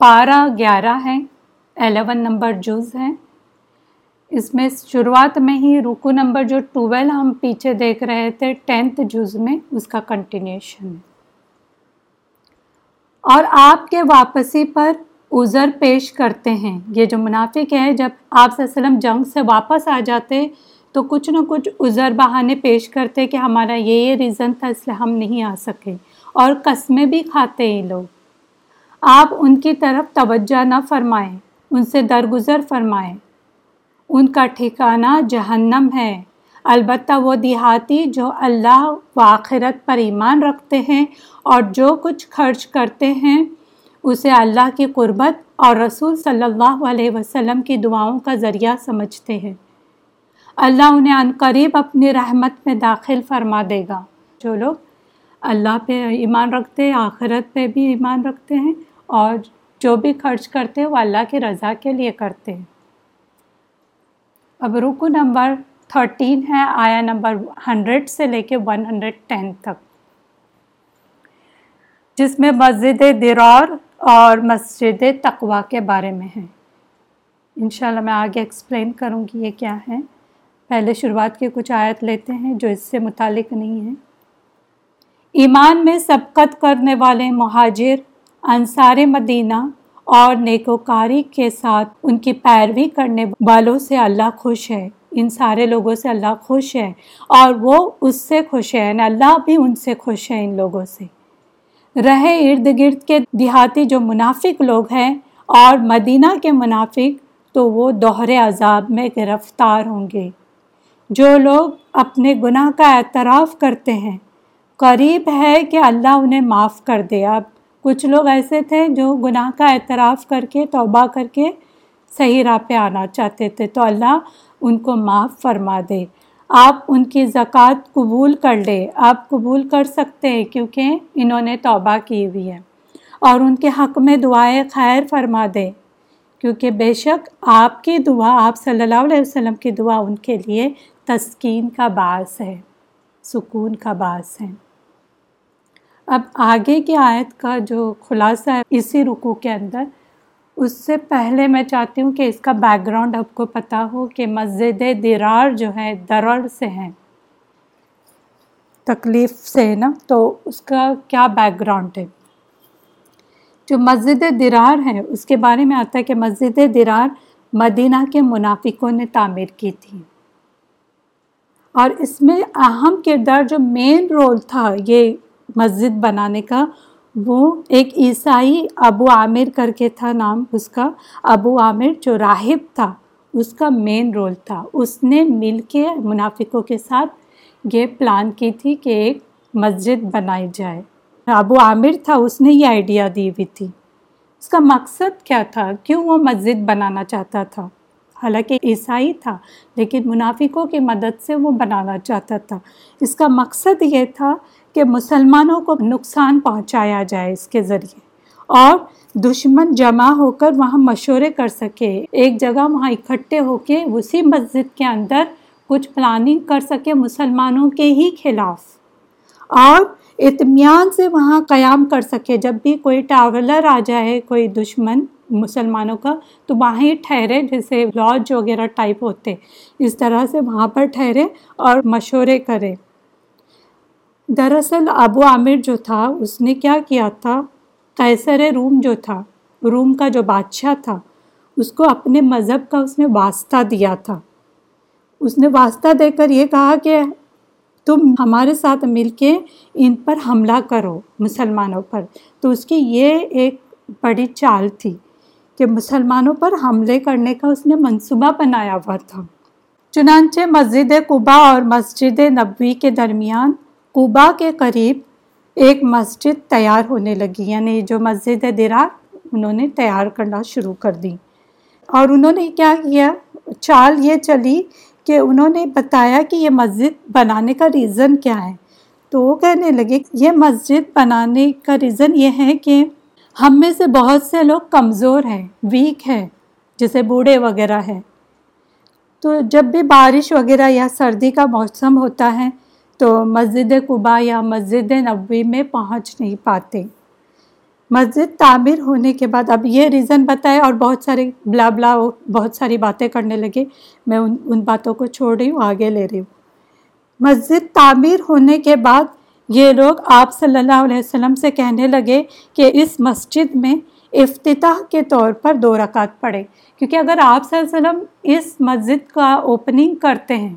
پارہ گیارہ ہے، الیون نمبر جز ہیں اس میں شروعات میں ہی رکو نمبر جو ٹویل ہم پیچھے دیکھ رہے تھے، ٹینتھ جز میں اس کا کنٹینیوشن۔ ہے اور آپ کے واپسی پر عذر پیش کرتے ہیں۔ یہ جو منافق ہے، جب آپ صلی اللہ علیہ وسلم جنگ سے واپس آ جاتے، تو کچھ نہ کچھ عذر بہانے پیش کرتے کہ ہمارا یہ یہ ریزن تھا، اس لیے ہم نہیں آ سکے۔ اور قسمیں بھی کھاتے یہ لوگ۔ آپ ان کی طرف توجہ نہ فرمائیں، ان سے درگزر فرمائیں۔ ان کا ٹھکانہ جہنم ہے۔ البتہ وہ دیہاتی جو اللہ و آخرت پر ایمان رکھتے ہیں اور جو کچھ خرچ کرتے ہیں، اسے اللہ کی قربت اور رسول صلی اللہ علیہ وسلم کی دعاؤں کا ذریعہ سمجھتے ہیں۔ اللہ انہیں عن قریب اپنی رحمت میں داخل فرما دے گا۔ جو لوگ اللہ پہ ایمان رکھتے، آخرت پہ بھی ایمان رکھتے ہیں اور جو بھی خرچ کرتے ہیں وہ اللہ کی رضا کے لیے کرتے ہیں۔ اب رکو نمبر تھرٹین ہے، آیا نمبر ہنڈریڈ سے لے کے ون ہنڈریڈ ٹین تک۔ جس میں مسجد درار اور مسجد تقوا کے بارے میں ہے۔ انشاءاللہ میں آگے ایکسپلین کروں گی یہ کیا ہے۔ پہلے شروعات کے کچھ آیت لیتے ہیں جو اس سے متعلق نہیں ہیں ایمان میں سبقت کرنے والے مہاجر انصار مدینہ اور نیکوکاری کے ساتھ ان کی پیروی کرنے والوں سے اللہ خوش ہے۔ ان سارے لوگوں سے اللہ خوش ہے اور وہ اس سے خوش ہے یعنی اللہ بھی ان سے خوش ہے ان لوگوں سے۔ رہے ارد گرد کے دیہاتی جو منافق لوگ ہیں اور مدینہ کے منافق تو وہ دوہرے عذاب میں گرفتار ہوں گے۔ جو لوگ اپنے گناہ کا اعتراف کرتے ہیں، قریب ہے کہ اللہ انہیں معاف کر دے۔ اب کچھ لوگ ایسے تھے جو گناہ کا اعتراف کر کے، توبہ کر کے صحیح راہ پہ آنا چاہتے تھے۔ تو اللہ ان کو معاف فرما دے۔ آپ ان کی زکوٰۃ قبول کر لے۔ آپ قبول کر سکتے ہیں کیونکہ انہوں نے توبہ کی ہوئی ہے۔ اور ان کے حق میں دعائیں خیر فرما دے۔ کیونکہ بے شک آپ کی دعا، آپ صلی اللہ علیہ وسلم کی دعا ان کے لیے تسکین کا باعث ہے، سکون کا باعث ہے۔ اب آگے کی آیت کا جو خلاصہ ہے اسی رکو کے اندر، اس سے پہلے میں چاہتی ہوں کہ اس کا بیک گراؤنڈ آپ کو پتہ ہو کہ مسجد درار جو ہے درر سے ہیں تکلیف سے ہے نا؟ تو اس کا کیا بیک گراؤنڈ ہے؟ جو مسجد درار ہے، اس کے بارے میں آتا ہے کہ مسجد درار مدینہ کے منافقوں نے تعمیر کی تھی۔ اور اس میں اہم کردار جو مین رول تھا، یہ مسجد بنانے کا، وہ ایک عیسائی ابو عامر کر کے تھا نام اس کا۔ ابو عامر جو راہب تھا، اس کا مین رول تھا۔ اس نے مل کے منافقوں کے ساتھ یہ پلان کی تھی کہ ایک مسجد بنائی جائے۔ ابو عامر تھا، اس نے یہ آئیڈیا دی ہوئی تھی۔ اس کا مقصد کیا تھا؟ کیوں وہ مسجد بنانا چاہتا تھا؟ حالانکہ عیسائی تھا، لیکن منافقوں کی مدد سے وہ بنانا چاہتا تھا۔ اس کا مقصد یہ تھا کہ مسلمانوں کو نقصان پہنچایا جائے اس کے ذریعے اور دشمن جمع ہو کر وہاں مشورے کر سکے۔ ایک جگہ وہاں اکٹھے ہو کے اسی مسجد کے اندر کچھ پلاننگ کر سکے مسلمانوں کے ہی خلاف اور اطمینان سے وہاں قیام کر سکے۔ جب بھی کوئی ٹاولر آ جائے، کوئی دشمن مسلمانوں کا، تو وہاں ہی ٹھہرے، جیسے لاج وغیرہ ٹائپ ہوتے، اس طرح سے وہاں پر ٹھہرے اور مشورے کرے۔ دراصل ابو عامر جو تھا، اس نے کیا کیا تھا؟ قیصر روم جو تھا، روم کا جو بادشاہ تھا، اس کو اپنے مذہب کا اس نے واسطہ دیا تھا۔ اس نے واسطہ دے کر یہ کہا کہ تم ہمارے ساتھ مل کے ان پر حملہ کرو مسلمانوں پر۔ تو اس کی یہ ایک بڑی چال تھی کہ مسلمانوں پر حملے کرنے کا اس نے منصوبہ بنایا ہوا تھا۔ چنانچہ مسجد قبا اور مسجد نبوی کے درمیان قبا کے قریب ایک مسجد تیار ہونے لگی یعنی جو مسجد درار انہوں نے تیار کرنا شروع کر دی۔ اور انہوں نے کیا کیا؟ چال یہ چلی کہ انہوں نے بتایا کہ یہ مسجد بنانے کا ریزن کیا ہے۔ تو وہ کہنے لگے، یہ مسجد بنانے کا ریزن یہ ہے کہ ہم میں سے بہت سے لوگ کمزور ہیں ویک ہیں، جیسے بوڑھے وغیرہ ہیں۔ تو جب بھی بارش وغیرہ یا سردی کا موسم ہوتا ہے تو مسجد قبا یا مسجد نبوی میں پہنچ نہیں پاتے۔ مسجد تعمیر ہونے کے بعد اب یہ ریزن بتائے اور بہت سارے بلا بلا بہت ساری باتیں کرنے لگے۔ میں ان ان باتوں کو چھوڑ رہی ہوں، آگے لے رہی ہوں۔ مسجد تعمیر ہونے کے بعد یہ لوگ آپ صلی اللہ علیہ وسلم سے کہنے لگے کہ اس مسجد میں افتتاح کے طور پر دو رکعت پڑھے کیونکہ اگر آپ صلی اللہ علیہ وسلم اس مسجد کا اوپننگ کرتے ہیں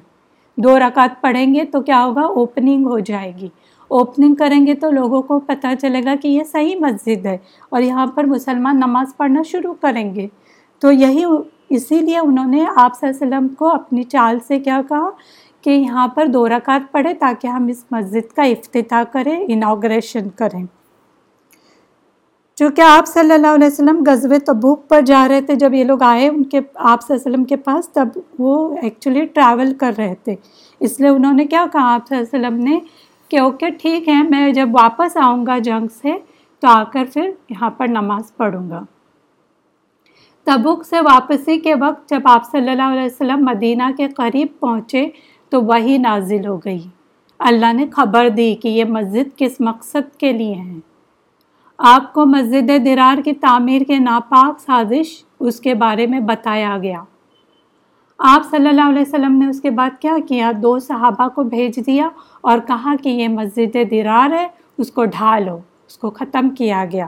دو رکعت پڑھیں گے تو کیا ہوگا؟ اوپننگ ہو جائے گی۔ اوپننگ کریں گے تو لوگوں کو پتہ چلے گا کہ یہ صحیح مسجد ہے اور یہاں پر مسلمان نماز پڑھنا شروع کریں گے۔ تو یہی اسی لیے انہوں نے آپ صلی اللہ علیہ وسلم کو اپنی چال سے کیا کہا کہ یہاں پر دو رکعت پڑھے تاکہ ہم اس مسجد کا افتتاح کریں انوگریشن کریں۔ چونکہ آپ صلی اللہ علیہ وسلم غزوہ تبوک پر جا رہے تھے، جب یہ لوگ آئے ان کے، آپ صلی اللہ علیہ وسلم کے پاس، تب وہ ایکچولی ٹریول کر رہے تھے۔ اس لیے انہوں نے کیا کہا، آپ صلی اللہ علیہ وسلم نے کہ اوکے ٹھیک ہے، میں جب واپس آؤں گا جنگ سے، تو آ کر پھر یہاں پر نماز پڑھوں گا۔ تبوک سے واپسی کے وقت جب آپ صلی اللہ علیہ وسلم مدینہ کے قریب پہنچے، تو وہی نازل ہو گئی۔ اللہ نے خبر دی کہ یہ مسجد کس مقصد کے لیے ہیں آپ کو مسجد درار کی تعمیر کے ناپاک سازش اس کے بارے میں بتایا گیا۔ آپ صلی اللہ علیہ وسلم نے اس کے بعد کیا کیا؟ دو صحابہ کو بھیج دیا اور کہا کہ یہ مسجد درار ہے، اس کو ڈھالو، اس کو ختم کیا گیا۔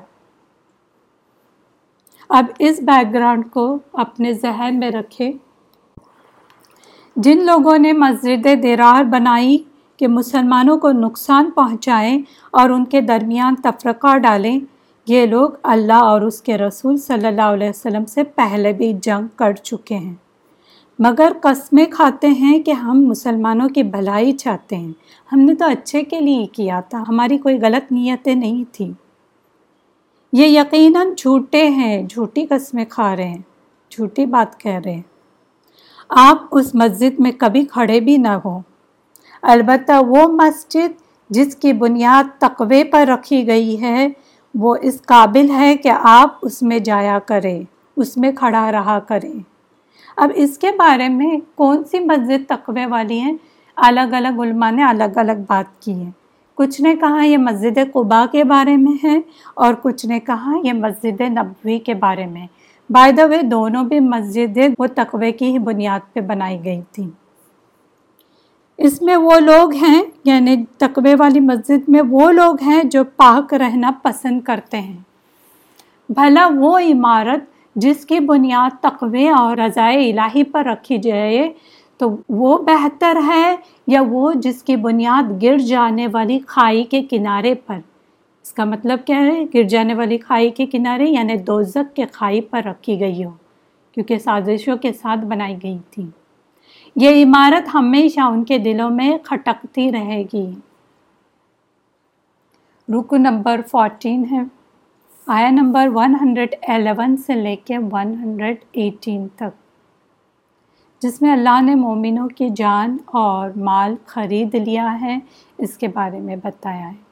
اب اس بیک گراؤنڈ کو اپنے ذہن میں رکھے جن لوگوں نے مسجد درار بنائی کہ مسلمانوں کو نقصان پہنچائیں اور ان کے درمیان تفرقہ ڈالیں، یہ لوگ اللہ اور اس کے رسول صلی اللہ علیہ وسلم سے پہلے بھی جنگ کر چکے ہیں۔ مگر قسمیں کھاتے ہیں کہ ہم مسلمانوں کی بھلائی چاہتے ہیں۔ ہم نے تو اچھے کے لیے کیا تھا، ہماری کوئی غلط نیتیں نہیں تھیں۔ یہ یقیناً جھوٹے ہیں، جھوٹی قسمیں کھا رہے ہیں، جھوٹی بات کہہ رہے ہیں۔ آپ اس مسجد میں کبھی کھڑے بھی نہ ہوں۔ البتہ وہ مسجد جس کی بنیاد تقوی پر رکھی گئی ہے، وہ اس قابل ہے کہ آپ اس میں جایا کریں، اس میں کھڑا رہا کریں۔ اب اس کے بارے میں کون سی مسجد تقوی والی ہیں؟ الگ الگ علماء نے الگ الگ بات کی ہے۔ کچھ نے کہا یہ مسجد قبا کے بارے میں ہے اور کچھ نے کہا یہ مسجد نبوی کے بارے میں۔ بائی دا وے دونوں بھی مسجدیں وہ تقوی کی ہی بنیاد پہ بنائی گئی تھیں۔ اس میں وہ لوگ ہیں یعنی تقوی والی مسجد میں وہ لوگ ہیں جو پاک رہنا پسند کرتے ہیں۔ بھلا وہ عمارت جس کی بنیاد تقوی اور رضائے الہی پر رکھی جائے، تو وہ بہتر ہے یا وہ جس کی بنیاد گر جانے والی کھائی کے کنارے پر۔ اس کا مطلب کیا ہے؟ گر جانے والی کھائی کے کنارے یعنی دوزک کے کھائی پر رکھی گئی ہو، کیونکہ سازشوں کے ساتھ بنائی گئی تھی۔ یہ عمارت ہمیشہ ان کے دلوں میں کھٹکتی رہے گی۔ رکو نمبر فورٹین ہے۔ آیا نمبر ون ہنڈریڈ الیون سے لے کے ون ہنڈریڈ ایٹین تک۔ جس میں اللہ نے مومنوں کی جان اور مال خرید لیا ہے، اس کے بارے میں بتایا ہے۔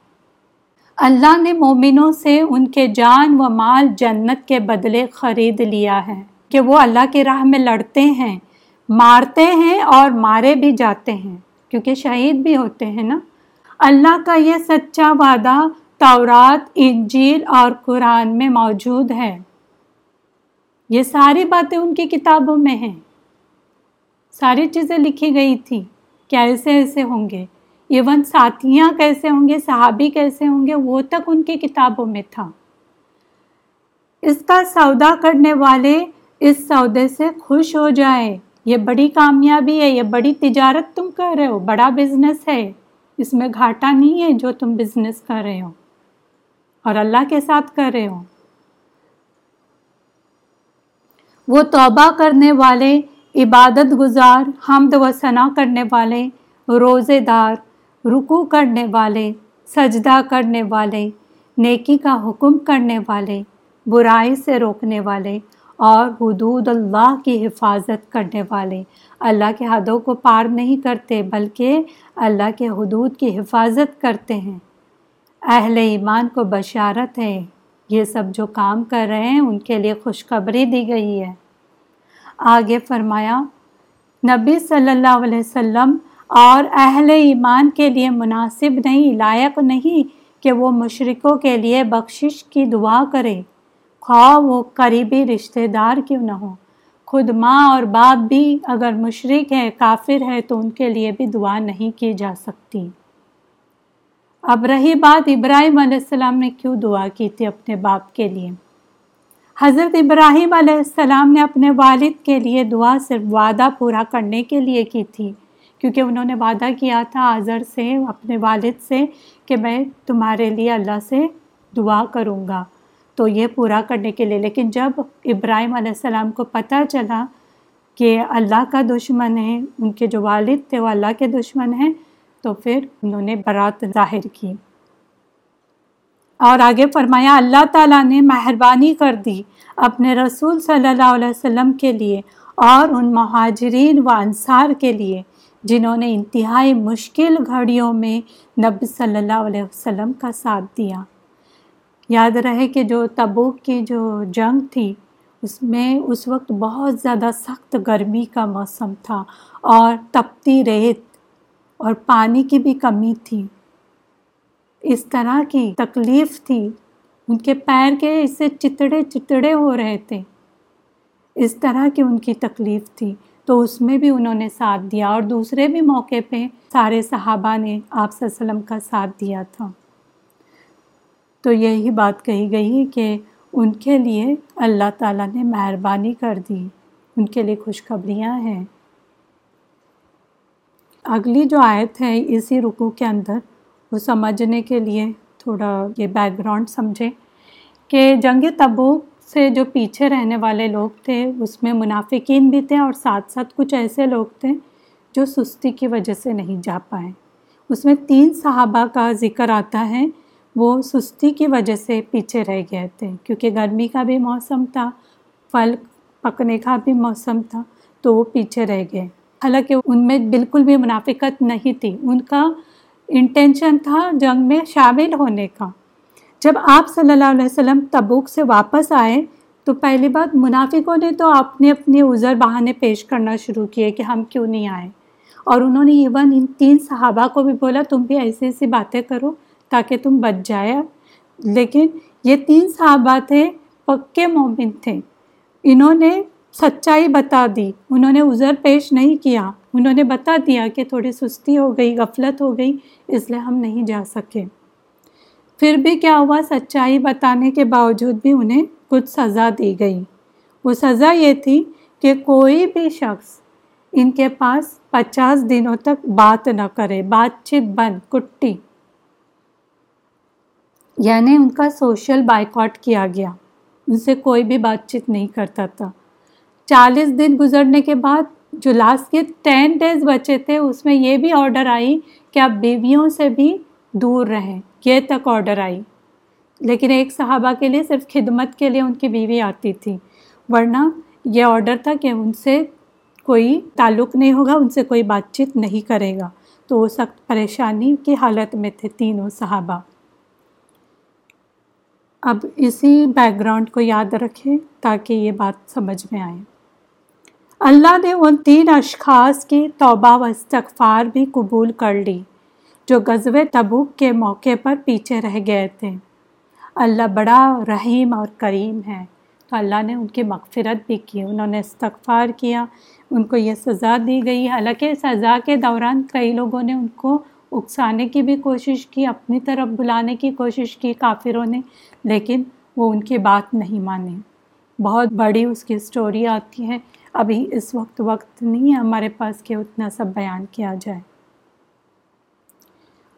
اللہ نے مومنوں سے ان کے جان و مال جنت کے بدلے خرید لیا ہے کہ وہ اللہ کی راہ میں لڑتے ہیں۔ مارتے ہیں اور مارے بھی جاتے ہیں، کیونکہ شہید بھی ہوتے ہیں نا۔ اللہ کا یہ سچا وعدہ تورات، انجیل اور قرآن میں موجود ہے۔ یہ ساری باتیں ان کی کتابوں میں ہیں۔ ساری چیزیں لکھی گئی تھیں۔ کیسے ایسے ہوں گے؟ ایون ساتھیاں کیسے ہوں گے؟ صحابی کیسے ہوں گے؟ وہ تک ان کی کتابوں میں تھا۔ اس کا سودا کرنے والے اس سودے سے خوش ہو جائے یہ بڑی کامیابی ہے، یہ بڑی تجارت تم کر رہے ہو، بڑا بزنس ہے۔ اس میں گھاٹا نہیں ہے جو تم بزنس کر رہے ہو۔ اور اللہ کے ساتھ کر رہے ہو۔ وہ توبہ کرنے والے، عبادت گزار، حمد و ثنا کرنے والے، روزے دار رکو کرنے والے، سجدہ کرنے والے، نیکی کا حکم کرنے والے، برائی سے روکنے والے۔ اور حدود اللہ کی حفاظت کرنے والے۔ اللہ کے حدوں کو پار نہیں کرتے، بلکہ اللہ کے حدود کی حفاظت کرتے ہیں۔ اہل ایمان کو بشارت ہے۔ یہ سب جو کام کر رہے ہیں، ان کے لیے خوشخبری دی گئی ہے۔ آگے فرمایا، نبی صلی اللہ علیہ وسلم اور اہل ایمان کے لیے مناسب نہیں، لائق نہیں کہ وہ مشرقوں کے لیے بخشش کی دعا کرے۔ خواہ وہ قریبی رشتہ دار کیوں نہ ہو خود ماں اور باپ بھی اگر مشرق ہے کافر ہے تو ان کے لیے بھی دعا نہیں کی جا سکتی۔ اب رہی بات ابراہیم علیہ السلام نے کیوں دعا کی تھی اپنے باپ کے لیے؟ حضرت ابراہیم علیہ السلام نے اپنے والد کے لیے دعا صرف وعدہ پورا کرنے کے لیے کی تھی، کیونکہ انہوں نے وعدہ کیا تھا آذر سے، اپنے والد سے، کہ میں تمہارے لیے اللہ سے دعا کروں گا۔ تو یہ پورا کرنے کے لیے۔ لیکن جب ابراہیم علیہ السلام کو پتہ چلا کہ اللہ کا دشمن ہے، ان کے جو والد تھے وہ اللہ کے دشمن ہیں، تو پھر انہوں نے برات ظاہر کی۔ اور آگے فرمایا، اللہ تعالیٰ نے مہربانی کر دی اپنے رسول صلی اللہ علیہ وسلم کے لیے اور ان مہاجرین و انصار کے لیے، جنہوں نے انتہائی مشکل گھڑیوں میں نبی صلی اللہ علیہ وسلم کا ساتھ دیا۔ یاد رہے کہ جو تبوک کی جو جنگ تھی، اس میں اس وقت بہت زیادہ سخت گرمی کا موسم تھا اور تپتی ریت اور پانی کی بھی کمی تھی۔ اس طرح کی تکلیف تھی، ان کے پیر کے اس سے چتڑے چتڑے ہو رہے تھے۔ اس طرح کی ان کی تکلیف تھی۔ تو اس میں بھی انہوں نے ساتھ دیا اور دوسرے بھی موقع پہ سارے صحابہ نے آپ وسلم کا ساتھ دیا تھا۔ تو یہی بات کہی گئی کہ ان کے لیے اللہ تعالیٰ نے مہربانی کر دی۔ ان کے لیے خوشخبریاں ہیں۔ اگلی جو آیت ہے اسی رکو کے اندر، وہ سمجھنے کے لیے تھوڑا یہ بیک گراؤنڈ سمجھیں کہ جنگ تبوک سے جو پیچھے رہنے والے لوگ تھے، اس میں منافقین بھی تھے اور ساتھ ساتھ کچھ ایسے لوگ تھے جو سستی کی وجہ سے نہیں جا پائے۔ اس میں تین صحابہ کا ذکر آتا ہے۔ وہ سستی کی وجہ سے پیچھے رہ گئے تھے، کیونکہ گرمی کا بھی موسم تھا، پھل پکنے کا بھی موسم تھا، تو وہ پیچھے رہ گئے۔ حالانکہ ان میں بالکل بھی منافقت نہیں تھی۔ ان کا انٹینشن تھا جنگ میں شامل ہونے کا۔ جب آپ صلی اللہ علیہ وسلم تبوک سے واپس آئے، تو پہلی بات منافقوں نے تو اپنے اپنے عذر بہانے پیش کرنا شروع کیے کہ ہم کیوں نہیں آئے۔ اور انہوں نے ایون ان تین صحابہ کو بھی بولا، تم بھی ایسی ایسی باتیں کرو۔ تاکہ تم بچ جائے۔ لیکن یہ تین صحابہ تھے پکے مومن تھے۔ انہوں نے سچائی بتا دی۔ انہوں نے عذر پیش نہیں کیا۔ انہوں نے بتا دیا کہ تھوڑی سستی ہو گئی، غفلت ہو گئی، اس لیے ہم نہیں جا سکے۔ پھر بھی کیا ہوا؟ سچائی بتانے کے باوجود بھی انہیں کچھ سزا دی گئی۔ وہ سزا یہ تھی کہ کوئی بھی شخص ان کے پاس پچاس دنوں تک بات نہ کرے، بات چیت بند، کٹی۔ یعنی ان کا سوشل بائیکاٹ کیا گیا۔ ان سے کوئی بھی بات چیت نہیں کرتا تھا۔ چالیس دن گزرنے کے بعد جو لاسٹ کے ٹین ڈیز بچے تھے، اس میں یہ بھی آرڈر آئی کہ آپ بیویوں سے بھی دور رہیں۔ یہ تک آرڈر آئی۔ لیکن ایک صحابہ کے لیے صرف خدمت کے لیے ان کی بیوی آتی تھی۔ ورنہ یہ آرڈر تھا کہ ان سے کوئی تعلق نہیں ہوگا، ان سے کوئی بات چیت نہیں کرے گا۔ تو وہ سخت پریشانی کی حالت میں تھے تینوں صحابہ۔ اب اسی بیک گراؤنڈ کو یاد رکھیں تاکہ یہ بات سمجھ میں آئے۔ اللہ نے ان تین اشخاص کی توبہ و استغفار بھی قبول کر لی، جو غزوہ تبوک کے موقع پر پیچھے رہ گئے تھے۔ اللہ بڑا رحیم اور کریم ہے۔ تو اللہ نے ان کی مغفرت بھی کی، انہوں نے استغفار کیا، ان کو یہ سزا دی گئی۔ حالانکہ سزا کے دوران کئی لوگوں نے ان کو اکسانے کی بھی کوشش کی، اپنی طرف بلانے کی کوشش کی کافروں نے، لیکن وہ ان کی بات نہیں مانی بہت بڑی اس کی اسٹوری آتی ہے۔ ابھی اس وقت وقت نہیں ہے ہمارے پاس کہ اتنا سب بیان کیا جائے۔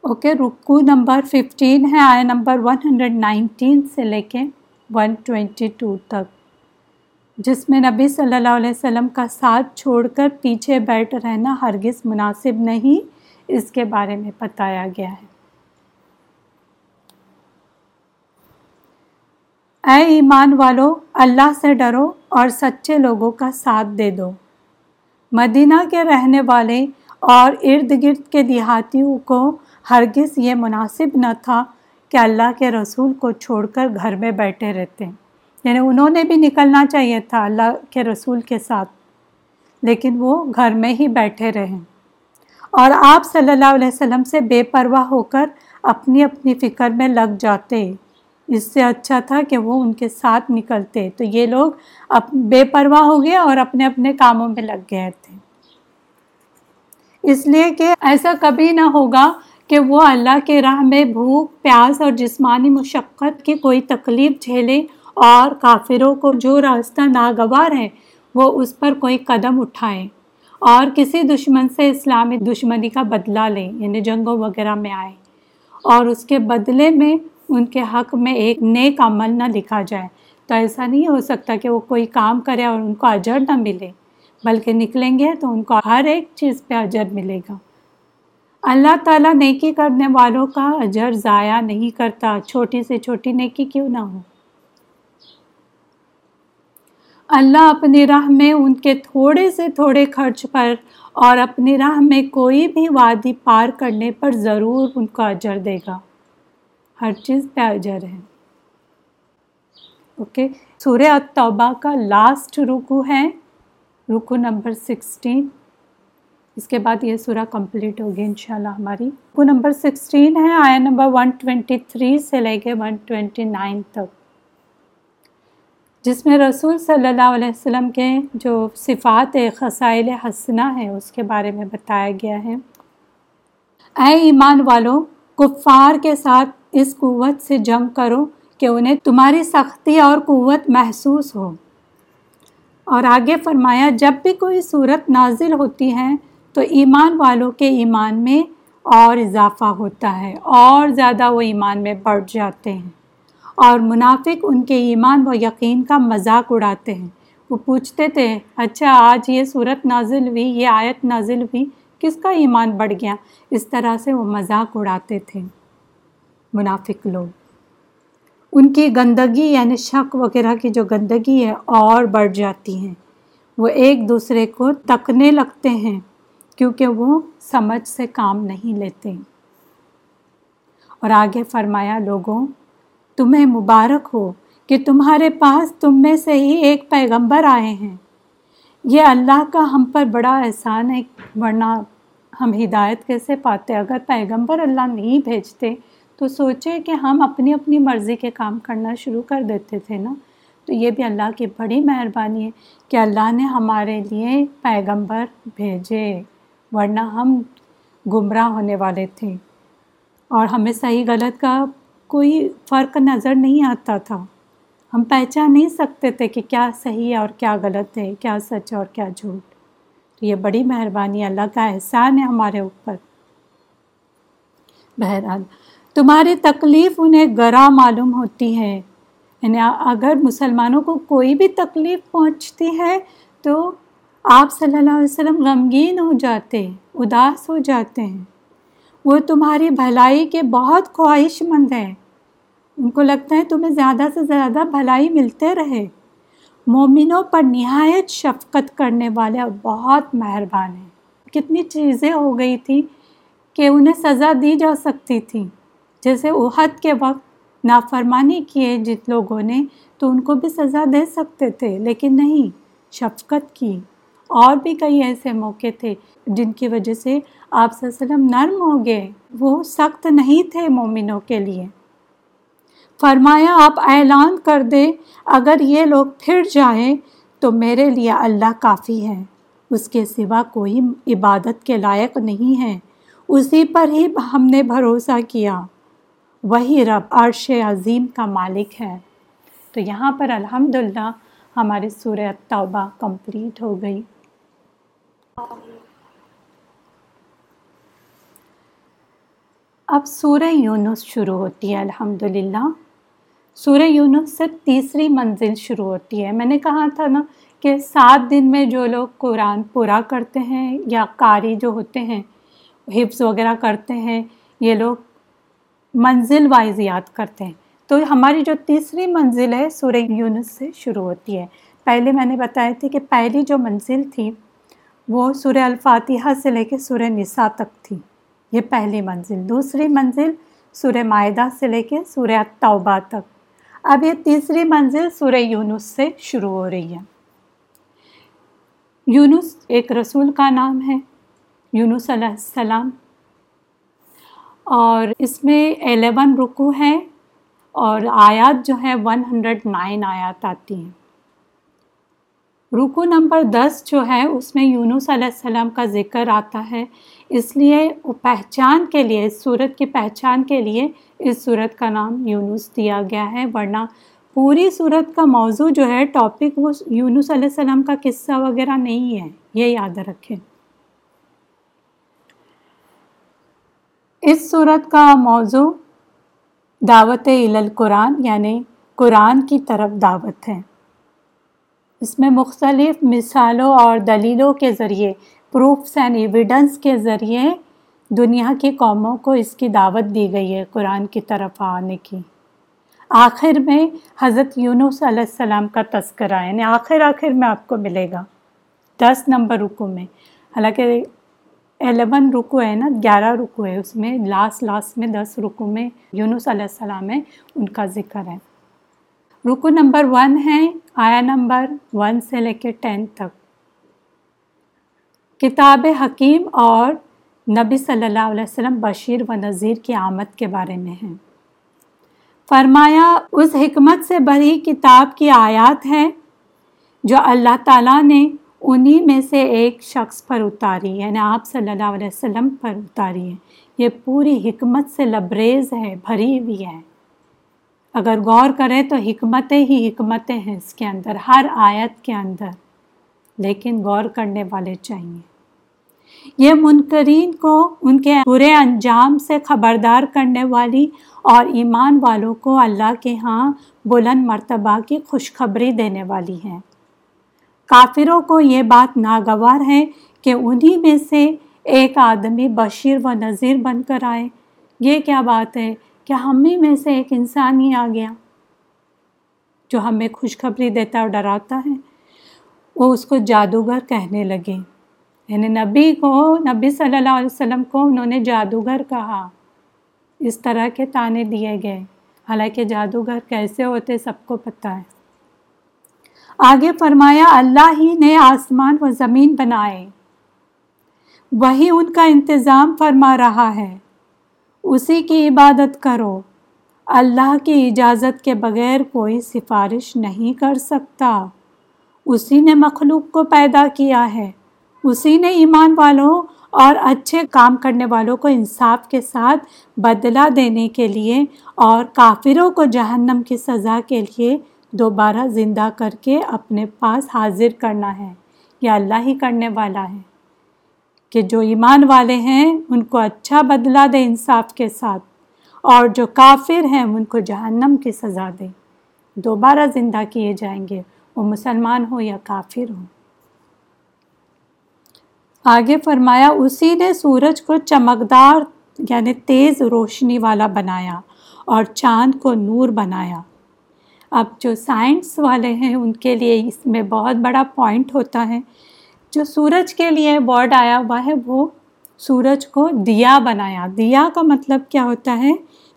اوکے، رکو نمبر ففٹین ہے، آیا نمبر ون ہنڈریڈ نائنٹین سے لے کے ون ٹوینٹی ٹو تک۔ جس میں نبی صلی اللہ علیہ وسلم کا ساتھ چھوڑ کر پیچھے بیٹھ رہنا ہرگز مناسب نہیں۔ اس کے بارے میں بتایا گیا ہے۔ اے ایمان والو، اللہ سے ڈرو اور سچے لوگوں کا ساتھ دے دو۔ مدینہ کے رہنے والے اور ارد گرد کے دیہاتیوں کو ہرگز یہ مناسب نہ تھا کہ اللہ کے رسول کو چھوڑ کر گھر میں بیٹھے رہتے۔ یعنی انہوں نے بھی نکلنا چاہیے تھا اللہ کے رسول کے ساتھ، لیکن وہ گھر میں ہی بیٹھے رہیں اور آپ صلی اللہ علیہ وسلم سے بے پرواہ ہو کر اپنی اپنی فکر میں لگ جاتے۔ اس سے اچھا تھا کہ وہ ان کے ساتھ نکلتے۔ تو یہ لوگ اب بے پرواہ ہو گئے اور اپنے اپنے کاموں میں لگ گئے تھے۔ اس لیے کہ ایسا کبھی نہ ہوگا کہ وہ اللہ کے راہ میں بھوک، پیاس اور جسمانی مشقت کی کوئی تکلیف جھیلے اور کافروں کو جو راستہ ناگوار ہے وہ اس پر کوئی قدم اٹھائیں اور کسی دشمن سے اسلامی دشمنی کا بدلہ لیں یعنی جنگوں وغیرہ میں آئے اور اس کے بدلے میں ان کے حق میں ایک نیک عمل نہ لکھا جائے۔ تو ایسا نہیں ہو سکتا کہ وہ کوئی کام کرے اور ان کو اجر نہ ملے، بلکہ نکلیں گے تو ان کو ہر ایک چیز پہ اجر ملے گا۔ اللہ تعالیٰ نیکی کرنے والوں کا اجر ضائع نہیں کرتا، چھوٹی سے چھوٹی نیکی کیوں نہ ہو؟ اللہ اپنی راہ میں ان کے تھوڑے سے تھوڑے خرچ پر اور اپنی راہ میں کوئی بھی وادی پار کرنے پر ضرور ان کو اجر دے گا۔ ہر چیز پہ اجر ہے۔ اوکے، سورہ التوبہ کا لاسٹ رکو ہے، رکو نمبر سکسٹین اس کے بعد یہ سورہ کمپلیٹ ہوگی انشاءاللہ ہماری۔ رکو نمبر سکسٹین ہے آیا نمبر ون ٹوینٹی تھری سے لے کے ون ٹوینٹی نائن تک۔ جس میں رسول صلی اللہ علیہ وسلم کے جو صفات خسائل حسنہ ہیں، اس کے بارے میں بتایا گیا ہے۔ اے ایمان والوں کفار کے ساتھ اس قوت سے جنگ کرو کہ انہیں تمہاری سختی اور قوت محسوس ہو۔ اور آگے فرمایا، جب بھی کوئی صورت نازل ہوتی ہے تو ایمان والوں کے ایمان میں اور اضافہ ہوتا ہے، اور زیادہ وہ ایمان میں بڑھ جاتے ہیں۔ اور منافق ان کے ایمان و یقین کا مذاق اڑاتے ہیں۔ وہ پوچھتے تھے اچھا آج یہ صورت نازل ہوئی، یہ آیت نازل ہوئی، کس کا ایمان بڑھ گیا؟ اس طرح سے وہ مذاق اڑاتے تھے۔ منافق لوگ۔ ان کی گندگی یعنی شک وغیرہ کی جو گندگی ہے، اور بڑھ جاتی ہیں وہ ایک دوسرے کو تکنے لگتے ہیں، کیونکہ وہ سمجھ سے کام نہیں لیتے۔ اور آگے فرمایا، لوگوں تمہیں مبارک ہو کہ تمہارے پاس تم میں سے ہی ایک پیغمبر آئے ہیں۔ یہ اللہ کا ہم پر بڑا احسان ہے، ورنہ ہم ہدایت کیسے پاتے؟ اگر پیغمبر اللہ نہیں بھیجتے تو سوچے کہ ہم اپنی اپنی مرضی کے کام کرنا شروع کر دیتے تھے نا۔ تو یہ بھی اللہ کی بڑی مہربانی ہے کہ اللہ نے ہمارے لیے پیغمبر بھیجے، ورنہ ہم گمراہ ہونے والے تھے۔ اور ہمیں صحیح غلط کا کوئی فرق نظر نہیں آتا تھا۔ ہم پہچان نہیں سکتے تھے کہ کیا صحیح ہے اور کیا غلط ہے، کیا سچ اور کیا جھوٹ۔ تو یہ بڑی مہربانی، اللہ کا احسان ہے ہمارے اوپر۔ بہرحال، تمہاری تکلیف انہیں گرا معلوم ہوتی ہے۔ یعنی اگر مسلمانوں کو کوئی بھی تکلیف پہنچتی ہے تو آپ صلی اللہ علیہ وسلم غمگین ہو جاتے، اداس ہو جاتے ہیں۔ وہ تمہاری بھلائی کے بہت خواہش مند ہیں۔ ان کو لگتا ہے تمہیں زیادہ سے زیادہ بھلائی ملتے رہے۔ مومنوں پر نہایت شفقت کرنے والے اور بہت مہربان ہیں۔ کتنی چیزیں ہو گئی تھیں کہ انہیں سزا دی جا سکتی تھی۔ جیسے احد کے وقت نافرمانی کیے جت لوگوں نے تو ان کو بھی سزا دے سکتے تھے، لیکن نہیں، شفقت کی۔ اور بھی کئی ایسے موقع تھے جن کی وجہ سے آپ صلی اللہ علیہ وسلم نرم ہو گئے، وہ سخت نہیں تھے مومنوں کے لیے۔ فرمایا، آپ اعلان کر دیں اگر یہ لوگ پھر جائیں تو میرے لیے اللہ کافی ہے۔ اس کے سوا کوئی عبادت کے لائق نہیں ہے۔ اسی پر ہی ہم نے بھروسہ کیا۔ وہی رب عرش عظیم کا مالک ہے۔ تو یہاں پر الحمدللہ ہماری سورہ توبہ کمپلیٹ ہو گئی۔ اب سورہ یونس شروع ہوتی ہے الحمد للہ سورہ یونس سے تیسری منزل شروع ہوتی ہے۔ میں نے کہا تھا نا کہ سات دن میں جو لوگ قرآن پورا کرتے ہیں یا قاری جو ہوتے ہیں، حفظ وغیرہ کرتے ہیں، یہ لوگ منزل وائز یاد کرتے ہیں۔ تو ہماری جو تیسری منزل ہے، سورہ یونس سے شروع ہوتی ہے۔ پہلے میں نے بتایا تھی کہ پہلی جو منزل تھی، وہ سورہ الفاتحہ سے لے کے سورہ نساء تک تھی۔ یہ پہلی منزل۔ دوسری منزل سورہ معاہدہ سے لے کے سورہ توبہ تک۔ اب یہ تیسری منزل سورہ یونس سے شروع ہو رہی ہے۔ یونس ایک رسول کا نام ہے، یونس علیہ السلام۔ اور اس میں الیون رکو ہیں اور آیات جو ہے ون ہنڈریڈ نائن آیات آتی ہیں۔ رکو نمبر دس جو ہے، اس میں یونس علیہ السلام کا ذکر آتا ہے۔ اس لیے وہ پہچان کے لیے اس صورت کی پہچان کے لیے اس صورت کا نام یونس دیا گیا ہے۔ ورنہ پوری صورت کا موضوع جو ہے، ٹاپک وہ یونس علیہ السلام کا قصہ وغیرہ نہیں ہے۔ یہ یاد رکھیں۔ اس صورت کا موضوع دعوت القرآن یعنی قرآن کی طرف دعوت ہے۔ اس میں مختلف مثالوں اور دلیلوں کے ذریعے پروفس اینڈ ایویڈنس کے ذریعے دنیا کی قوموں کو اس کی دعوت دی گئی ہے قرآن کی طرف آنے کی۔ آخر میں حضرت یونس علیہ السلام کا تذکرہ یعنی آخر آخر میں آپ کو ملے گا۔ دس نمبر رکو میں، حالانکہ الیون رکو ہے نا، گیارہ رکو ہے، اس میں لاسٹ لاسٹ میں دس رکو میں یونس علیہ السلام ہے، ان کا ذکر ہے۔ رکو نمبر ون ہے آیا نمبر ون سے لے کے ٹین تک۔ کتاب حکیم اور نبی صلی اللہ علیہ وسلم بشیر و نذیر کی آمد کے بارے میں ہیں۔ فرمایا، اس حکمت سے بھری کتاب کی آیات ہے جو اللہ تعالیٰ نے انہی میں سے ایک شخص پر اتاری یعنی آپ صلی اللہ علیہ وسلم پر اتاری ہے یہ پوری حکمت سے لبریز ہے بھری ہوئی ہے اگر غور کریں تو حکمتیں ہی حکمتیں ہیں اس کے اندر، ہر آیت کے اندر۔ لیکن غور کرنے والے چاہیے۔ یہ منکرین کو ان کے برے انجام سے خبردار کرنے والی اور ایمان والوں کو اللہ کے ہاں بلند مرتبہ کی خوشخبری دینے والی ہیں۔ کافروں کو یہ بات ناگوار ہے کہ انہی میں سے ایک آدمی بشیر و نذیر بن کر آئے۔ یہ کیا بات ہے؟ کہ ہم ہی میں سے ایک انسان ہی آ گیا جو ہمیں خوشخبری دیتا اور ڈراتا ہے؟ وہ اس کو جادوگر کہنے لگے۔ یعنی نبی کو، نبی صلی اللہ علیہ وسلم کو انہوں نے جادوگر کہا۔ اس طرح کے تانے دیے گئے۔ حالانکہ جادوگر کیسے ہوتے سب کو پتہ ہے۔ آگے فرمایا، اللہ ہی نے آسمان و زمین بنائے۔ وہی ان کا انتظام فرما رہا ہے۔ اسی کی عبادت کرو۔ اللہ کی اجازت کے بغیر کوئی سفارش نہیں کر سکتا۔ اسی نے مخلوق کو پیدا کیا ہے۔ اسی نے ایمان والوں اور اچھے کام کرنے والوں کو انصاف کے ساتھ بدلہ دینے کے لیے اور کافروں کو جہنم کی سزا کے لیے دوبارہ زندہ کر کے اپنے پاس حاضر کرنا ہے۔ یہ اللہ ہی کرنے والا ہے۔ کہ جو ایمان والے ہیں، ان کو اچھا بدلہ دے انصاف کے ساتھ، اور جو کافر ہیں، ان کو جہنم کی سزا دے۔ دوبارہ زندہ کیے جائیں گے۔ وہ مسلمان ہو یا کافر ہو آگے فرمایا، اسی نے سورج کو چمکدار یعنی تیز روشنی والا بنایا اور چاند کو نور بنایا۔ اب جو سائنس والے ہیں، ان کے لیے اس میں بہت بڑا پوائنٹ ہوتا ہے۔ جو سورج کے لیے ورڈ آیا ہوا ہے، وہ سورج کو دیا بنایا۔ دیا کا مطلب کیا ہوتا ہے؟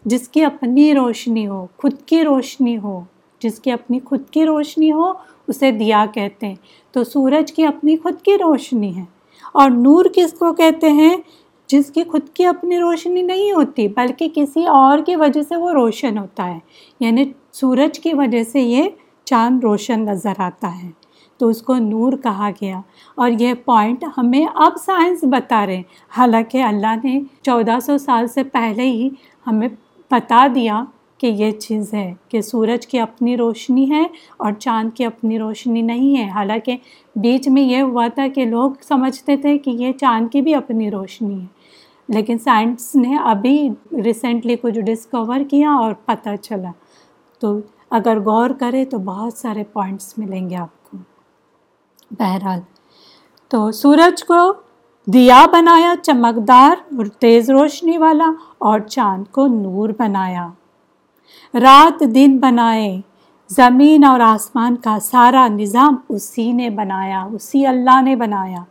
جس کی اپنی روشنی ہو، خود کی روشنی ہو۔ جس کی اپنی خود کی روشنی ہو، اسے دیا کہتے ہیں۔ تو سورج کی اپنی خود کی روشنی ہے۔ اور نور کس کو کہتے ہیں؟ جس کی خود کی اپنی روشنی نہیں ہوتی، بلکہ کسی اور کی وجہ سے وہ روشن ہوتا ہے۔ یعنی سورج کی وجہ سے یہ چاند روشن نظر آتا ہے۔ تو اس کو نور کہا گیا۔ اور یہ پوائنٹ ہمیں اب سائنس بتا رہے ہیں۔ حالانکہ اللہ نے چودہ سو سال سے پہلے ہی ہمیں بتا دیا کہ یہ چیز ہے کہ سورج کی اپنی روشنی ہے اور چاند کی اپنی روشنی نہیں ہے۔ حالانکہ بیچ میں یہ ہوا تھا کہ لوگ سمجھتے تھے کہ یہ چاند کی بھی اپنی روشنی ہے۔ لیکن سائنس نے ابھی ریسنٹلی کچھ ڈسکور کیا اور پتہ چلا۔ تو اگر غور کرے تو بہت سارے پوائنٹس ملیں گے آپ کو۔ بہرحال تو سورج کو دیا بنایا، چمکدار اور تیز روشنی والا اور چاند کو نور بنایا۔ رات دن بنائے، زمین اور آسمان کا سارا نظام اسی نے بنایا، اسی اللہ نے بنایا۔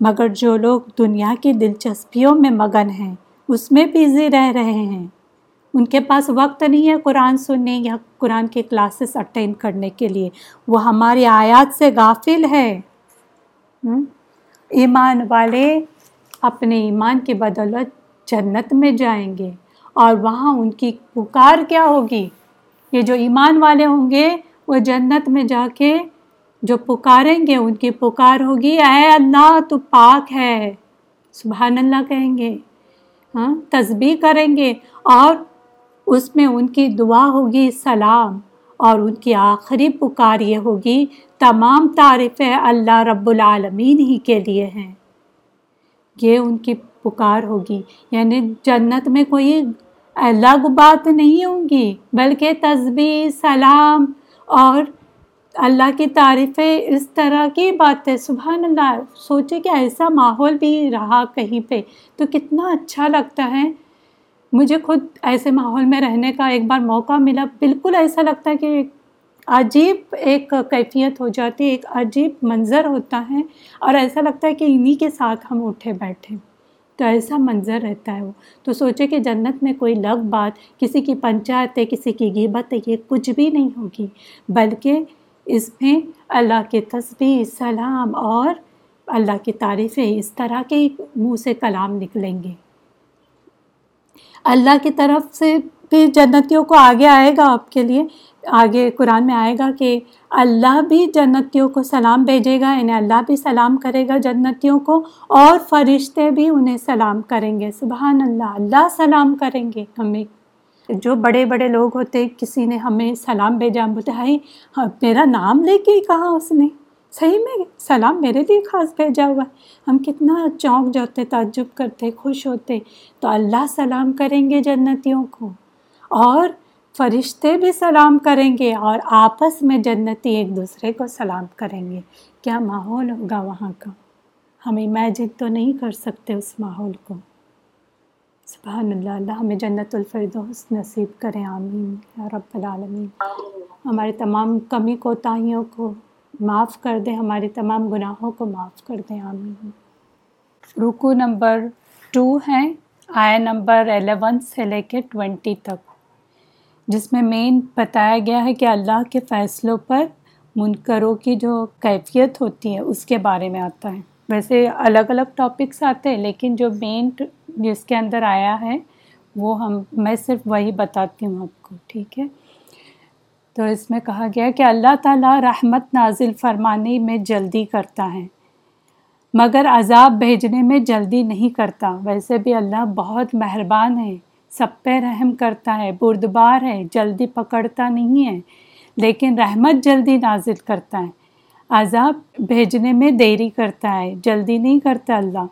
مگر جو لوگ دنیا کی دلچسپیوں میں مگن ہیں، اس میں بزی رہ رہے ہیں۔ ان کے پاس وقت نہیں ہے قرآن سننے یا قرآن کے کلاسز اٹینڈ کرنے کے لیے۔ وہ ہماری آیات سے غافل ہے۔ ایمان والے اپنے ایمان کی بدولت جنت میں جائیں گے اور وہاں ان کی پکار کیا ہوگی؟ یہ جو ایمان والے ہوں گے، وہ جنت میں جا کے جو پکاریں گے، ان کی پکار ہوگی، اے اللہ تو پاک ہے۔ سبحان اللہ کہیں گے ہاں تسبیح کریں گے اور اس میں ان کی دعا ہوگی سلام۔ اور ان کی آخری پکار یہ ہوگی، تمام تعریفیں اللہ رب العالمین ہی کے لیے ہیں۔ یہ ان کی پکار ہوگی یعنی جنت میں کوئی الگ بات نہیں ہوں گی، بلکہ تسبیح، سلام اور اللہ کی تعریفیں اس طرح کی باتیں سبحان اللہ، سوچے کہ ایسا ماحول بھی رہا کہیں پہ تو کتنا اچھا لگتا ہے۔ مجھے خود ایسے ماحول میں رہنے کا ایک بار موقع ملا۔ بالکل ایسا لگتا ہے کہ عجیب ایک کیفیت ہو جاتی ہے، ایک عجیب منظر ہوتا ہے اور ایسا لگتا ہے کہ انہی کے ساتھ ہم اٹھے بیٹھے۔ تو ایسا منظر رہتا ہے وہ۔ تو سوچے کہ جنت میں کوئی لگ بات، کسی کی پنچایت ہے، کسی کی غیبت ہے، یہ کچھ بھی نہیں ہوگی۔ بلکہ اس میں اللہ کے تسبیح، سلام اور اللہ کی تعریفیں اس طرح کے منہ سے کلام نکلیں گے۔ اللہ کی طرف سے بھی جنتیوں کو آگے آئے گا آپ کے لیے، آگے قرآن میں آئے گا کہ اللہ بھی جنتیوں کو سلام بھیجے گا یعنی اللہ بھی سلام کرے گا جنتیوں کو اور فرشتے بھی انہیں سلام کریں گے۔ سبحان اللہ اللہ سلام کریں گے ہمیں۔ جو بڑے بڑے لوگ ہوتے، کسی نے ہمیں سلام بھیجا ہم بولتے ہائی میرا نام لے کے ہی کہا اس نے۔ صحیح میں سلام میرے لیے خاص بھیجا ہوا ہے۔ ہم کتنا چونک جاتے تعجب کرتے خوش ہوتے۔ تو اللہ سلام کریں گے جنتیوں کو۔ اور فرشتے بھی سلام کریں گے اور آپس میں جنتی ایک دوسرے کو سلام کریں گے۔ کیا ماحول ہوگا وہاں کا؟ ہم امیجن تو نہیں کر سکتے اس ماحول کو۔ سبحان اللہ اللہ ہمیں جنت الفردوس نصیب کریں آمین۔ یا رب العالمین۔ ہمارے تمام کمی کوتاہیوں کو معاف کر دیں ہماری تمام گناہوں کو معاف کر دیں، آمین۔ رکو نمبر ٹو ہیں آیا نمبر الیون سے لے کے ٹوینٹی تک، جس میں مین بتایا گیا ہے کہ اللہ کے فیصلوں پر منکروں کی جو کیفیت ہوتی ہے، اس کے بارے میں آتا ہے۔ ویسے الگ الگ ٹاپکس آتے ہیں، لیکن جو مین جس کے اندر آیا ہے، وہ ہم، میں صرف وہی بتاتی ہوں آپ کو، ٹھیک ہے؟ تو اس میں کہا گیا کہ اللہ تعالیٰ رحمت نازل فرمانے میں جلدی کرتا ہے، مگر عذاب بھیجنے میں جلدی نہیں کرتا۔ ویسے بھی اللہ بہت مہربان ہے، سب پہ رحم کرتا ہے، بردبار ہے، جلدی پکڑتا نہیں ہے، لیکن رحمت جلدی نازل کرتا ہے۔ عذاب بھیجنے میں دیری کرتا ہے، جلدی نہیں کرتا اللہ۔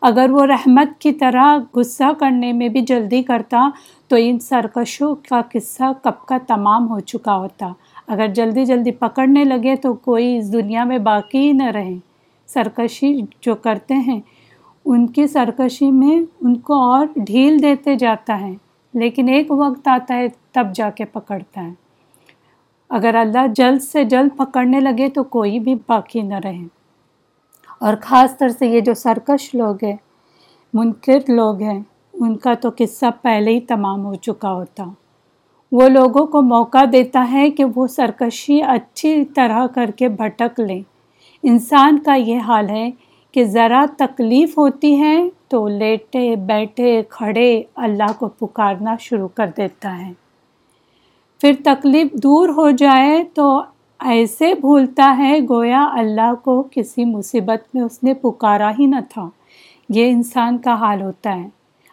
اگر وہ رحمت کی طرح غصہ کرنے میں بھی جلدی کرتا تو ان سرکشوں کا قصہ کب کا تمام ہو چکا ہوتا۔ اگر جلدی جلدی پکڑنے لگے تو کوئی اس دنیا میں باقی ہی نہ رہے۔ سرکشی جو کرتے ہیں، ان کی سرکشی میں ان کو اور ڈھیل دیتے جاتا ہے، لیکن ایک وقت آتا ہے تب جا کے پکڑتا ہے۔ اگر اللہ جلد سے جلد پکڑنے لگے تو کوئی بھی باقی نہ رہے۔ اور خاص طر سے یہ جو سرکش لوگ ہیں، منکر لوگ ہیں، ان کا تو قصہ پہلے ہی تمام ہو چکا ہوتا۔ وہ لوگوں کو موقع دیتا ہے کہ وہ سرکشی اچھی طرح کر کے بھٹک لیں۔ انسان کا یہ حال ہے کہ ذرا تکلیف ہوتی ہے تو لیٹے، بیٹھے، کھڑے اللہ کو پکارنا شروع کر دیتا ہے۔ پھر تکلیف دور ہو جائے تو ایسے بھولتا ہے گویا اللہ کو کسی مصیبت میں اس نے پکارا ہی نہ تھا۔ یہ انسان کا حال ہوتا ہے۔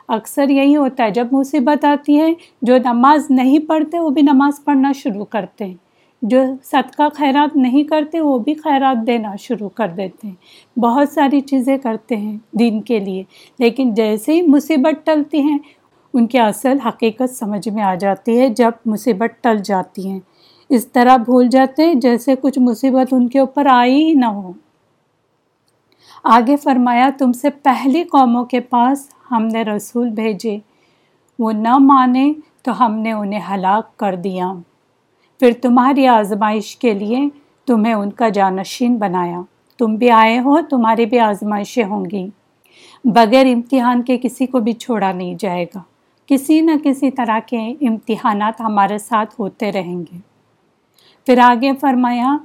اکثر یہی ہوتا ہے، جب مصیبت آتی ہے، جو نماز نہیں پڑھتے، وہ بھی نماز پڑھنا شروع کرتے ہیں۔ جو صدقہ خیرات نہیں کرتے، وہ بھی خیرات دینا شروع کر دیتے ہیں۔ بہت ساری چیزیں کرتے ہیں دین کے لیے، لیکن جیسے ہی مصیبت ٹلتی ہیں ان کی اصل حقیقت سمجھ میں آ جاتی ہے جب مصیبت ٹل جاتی ہیں اس طرح بھول جاتے جیسے کچھ مصیبت ان کے اوپر آئی ہی نہ ہو۔ آگے فرمایا، تم سے پہلی قوموں کے پاس ہم نے رسول بھیجے۔ وہ نہ مانے تو ہم نے انہیں ہلاک کر دیا۔ پھر تمہاری آزمائش کے لیے تمہیں ان کا جانشین بنایا۔ تم بھی آئے ہو، تمہاری بھی آزمائشیں ہوں گی۔ بغیر امتحان کے کسی کو بھی چھوڑا نہیں جائے گا۔ کسی نہ کسی طرح کے امتحانات ہمارے ساتھ ہوتے رہیں گے۔ پھر آگے فرمایا،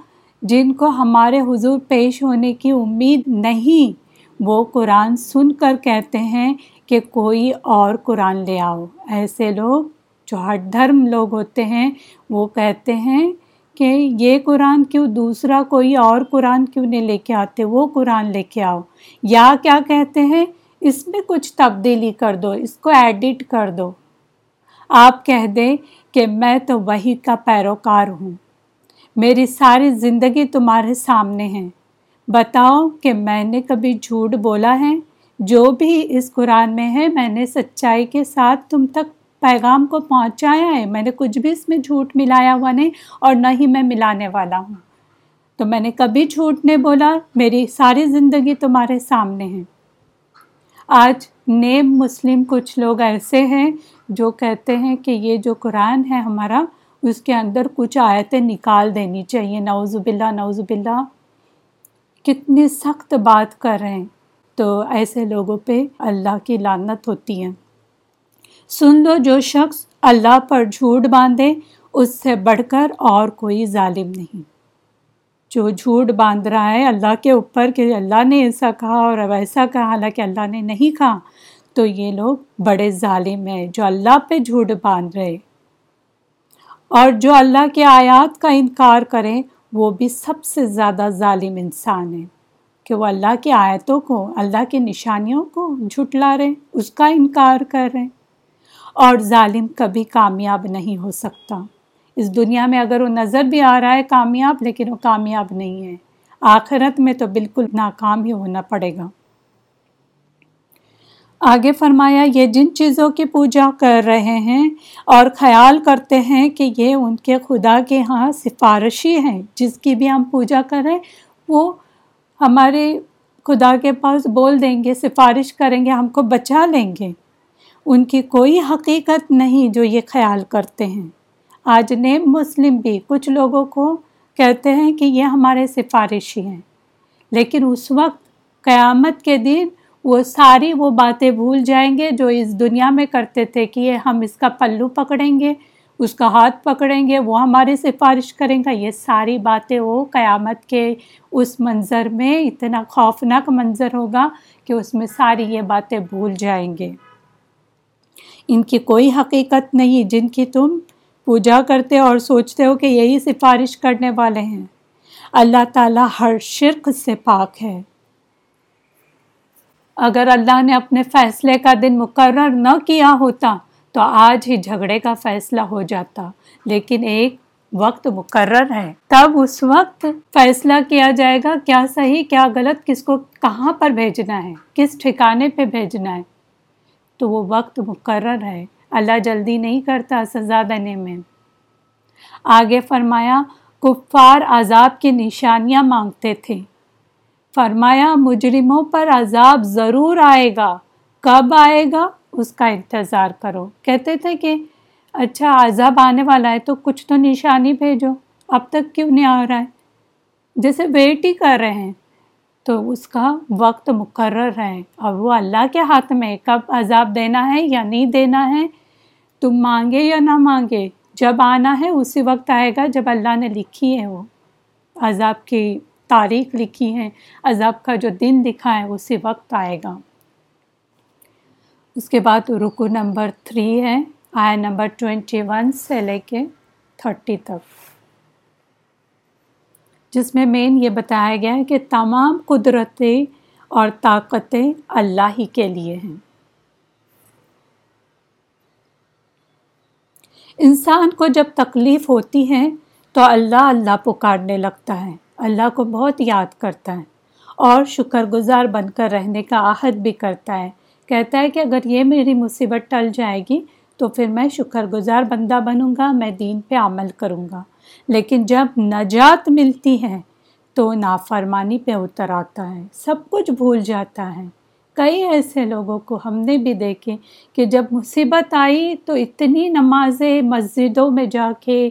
جن کو ہمارے حضور پیش ہونے کی امید نہیں، وہ قرآن سن کر کہتے ہیں کہ کوئی اور قرآن لے آؤ۔ ایسے لوگ جو ہٹ دھرم لوگ ہوتے ہیں، وہ کہتے ہیں کہ یہ قرآن کیوں دوسرا کوئی اور قرآن کیوں نہیں لے کے آتے، وہ قرآن لے کے آؤ۔ یا کیا کہتے ہیں، اس میں کچھ تبدیلی کر دو، اس کو ایڈٹ کر دو۔ آپ کہہ دیں کہ میں تو وہی کا پیروکار ہوں۔ میری ساری زندگی تمہارے سامنے ہے بتاؤ کہ میں نے کبھی جھوٹ بولا ہے؟ جو بھی اس قرآن میں ہے، میں نے سچائی کے ساتھ تم تک پیغام کو پہنچایا ہے۔ میں نے کچھ بھی اس میں جھوٹ ملایا ہوا نہیں اور نہ ہی میں ملانے والا ہوں۔ تو میں نے کبھی جھوٹ نہیں بولا، میری ساری زندگی تمہارے سامنے ہے۔ آج نیم مسلم کچھ لوگ ایسے ہیں جو کہتے ہیں کہ یہ جو قرآن ہے ہمارا اس کے اندر کچھ آیتیں نکال دینی چاہیے۔ نعوذ باللہ نعوذ باللہ۔ کتنی سخت بات کر رہے ہیں۔ تو ایسے لوگوں پہ اللہ کی لانت ہوتی ہے۔ سن لو جو شخص اللہ پر جھوٹ باندھے، اس سے بڑھ کر اور کوئی ظالم نہیں۔ جو جھوٹ باندھ رہا ہے اللہ کے اوپر کہ اللہ نے ایسا کہا اور ویسا کہا، حالانکہ اللہ نے نہیں کہا، تو یہ لوگ بڑے ظالم ہیں جو اللہ پہ جھوٹ باندھ رہے۔ اور جو اللہ کے آیات کا انکار کریں، وہ بھی سب سے زیادہ ظالم انسان ہے کہ وہ اللہ کی آیتوں کو، اللہ کی نشانیوں کو جھٹلا رہے اس کا انکار کر رہے اور ظالم کبھی کامیاب نہیں ہو سکتا۔ اس دنیا میں اگر وہ نظر بھی آ رہا ہے کامیاب، لیکن وہ کامیاب نہیں ہے۔ آخرت میں تو بالکل ناکام ہی ہونا پڑے گا۔ آگے فرمایا، یہ جن چیزوں کی پوجا کر رہے ہیں اور خیال کرتے ہیں کہ یہ ان کے خدا کے ہاں سفارشی ہیں، جس کی بھی ہم پوجا کریں وہ ہمارے خدا کے پاس بول دیں گے، سفارش کریں گے، ہم کو بچا لیں گے۔ ان کی کوئی حقیقت نہیں جو یہ خیال کرتے ہیں۔ آج نیم مسلم بھی کچھ لوگوں کو کہتے ہیں کہ یہ ہمارے سفارشی ہیں، لیکن اس وقت قیامت کے دن وہ ساری وہ باتیں بھول جائیں گے جو اس دنیا میں کرتے تھے کہ یہ ہم اس کا پلو پکڑیں گے، اس کا ہاتھ پکڑیں گے، وہ ہماری سفارش کریں گا۔ یہ ساری باتیں وہ قیامت کے اس منظر میں اتنا خوفناک منظر ہوگا کہ اس میں ساری یہ باتیں بھول جائیں گے۔ ان کی کوئی حقیقت نہیں جن کی تم پوجا کرتے اور سوچتے ہو کہ یہی سفارش کرنے والے ہیں۔ اللہ تعالیٰ ہر شرک سے پاک ہے۔ اگر اللہ نے اپنے فیصلے کا دن مقرر نہ کیا ہوتا تو آج ہی جھگڑے کا فیصلہ ہو جاتا، لیکن ایک وقت مقرر ہے۔ تب اس وقت فیصلہ کیا جائے گا، کیا صحیح، کیا غلط، کس کو کہاں پر بھیجنا ہے، کس ٹھکانے پہ بھیجنا ہے۔ تو وہ وقت مقرر ہے۔ اللہ جلدی نہیں کرتا سزا دینے میں۔ آگے فرمایا، کفار عذاب کی نشانیاں مانگتے تھے۔ فرمایا، مجرموں پر عذاب ضرور آئے گا۔ کب آئے گا؟ اس کا انتظار کرو۔ کہتے تھے کہ اچھا عذاب آنے والا ہے تو کچھ تو نشانی بھیجو۔ اب تک کیوں نہیں آ رہا ہے؟ جیسے ویٹ ہی کر رہے ہیں۔ تو اس کا وقت مقرر ہے۔ اور وہ اللہ کے ہاتھ میں کب عذاب دینا ہے یا نہیں دینا ہے؟ تم مانگے یا نہ مانگے؟ جب آنا ہے، اسی وقت آئے گا جب اللہ نے لکھی ہے وہ۔ عذاب کی تاریخ لکھی ہے عذاب کا جو دن لکھا ہے اسی وقت آئے گا۔ اس کے بعد رکو نمبر تھری ہے آئے نمبر ٹوینٹی ون سے لے کے تھرٹی تک۔ جس میں مین یہ بتایا گیا ہے کہ تمام قدرتیں اور طاقتیں اللہ ہی کے لیے ہیں۔ انسان کو جب تکلیف ہوتی ہے تو اللہ اللہ پکارنے لگتا ہے۔ اللہ کو بہت یاد کرتا ہے اور شکر گزار بن کر رہنے کا عہد بھی کرتا ہے۔ کہتا ہے کہ اگر یہ میری مصیبت ٹل جائے گی تو پھر میں شکر گزار بندہ بنوں گا، میں دین پہ عمل کروں گا۔ لیکن جب نجات ملتی ہے تو نافرمانی پہ اتر آتا ہے، سب کچھ بھول جاتا ہے۔ کئی ایسے لوگوں کو ہم نے بھی دیکھے کہ جب مصیبت آئی تو اتنی نمازیں مسجدوں میں جا کے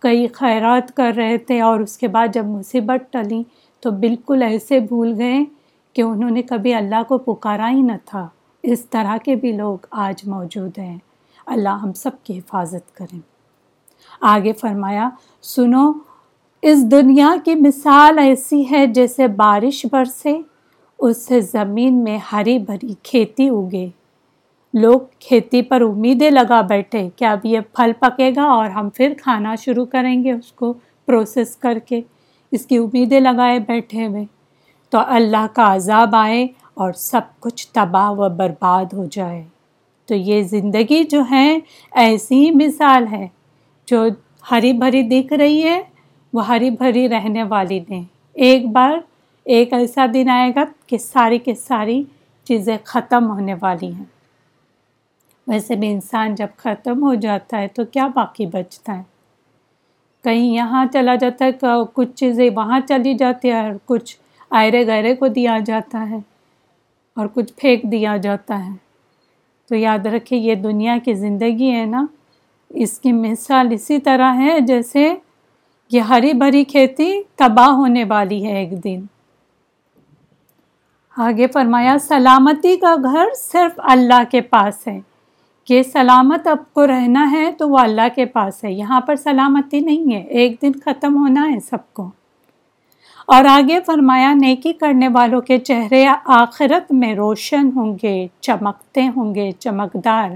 کئی خیرات کر رہے تھے اور اس کے بعد جب مصیبت ٹلی تو بالکل ایسے بھول گئے کہ انہوں نے کبھی اللہ کو پکارا ہی نہ تھا۔ اس طرح کے بھی لوگ آج موجود ہیں۔ اللہ ہم سب کی حفاظت کریں آگے فرمایا، سنو، اس دنیا کی مثال ایسی ہے جیسے بارش برسے، اس سے زمین میں ہری بھری کھیتی اگے۔ لوگ کھیتی پر امیدیں لگا بیٹھے کہ اب یہ پھل پکے گا اور ہم پھر کھانا شروع کریں گے اس کو پروسیس کر کے۔ اس کی امیدیں لگائے بیٹھے ہوئے۔ تو اللہ کا عذاب آئے اور سب کچھ تباہ و برباد ہو جائے۔ تو یہ زندگی جو ہے، ایسی مثال ہے۔ جو ہری بھری دکھ رہی ہے، وہ ہری بھری رہنے والی نہیں۔ ایک بار ایک ایسا دن آئے گا کہ ساری کے ساری چیزیں ختم ہونے والی ہیں۔ ویسے بھی انسان جب ختم ہو جاتا ہے تو کیا باقی بچتا ہے؟ کہیں یہاں چلا جاتا ہے کچھ چیزیں وہاں چلی جاتی ہے، اور کچھ آئرے گہرے کو دیا جاتا ہے اور کچھ پھینک دیا جاتا ہے۔ تو یاد رکھے یہ دنیا کی زندگی ہے نا؟ اس کی مثال اسی طرح ہے جیسے یہ ہری بھری کھیتی تباہ ہونے والی ہے ایک دن۔ آگے فرمایا، سلامتی کا گھر صرف اللہ کے پاس ہے۔ کہ سلامت اب کو رہنا ہے تو وہ اللہ کے پاس ہے۔ یہاں پر سلامتی نہیں ہے۔ ایک دن ختم ہونا ہے سب کو۔ اور آگے فرمایا، نیکی کرنے والوں کے چہرے آخرت میں روشن ہوں گے، چمکتے ہوں گے، چمکدار۔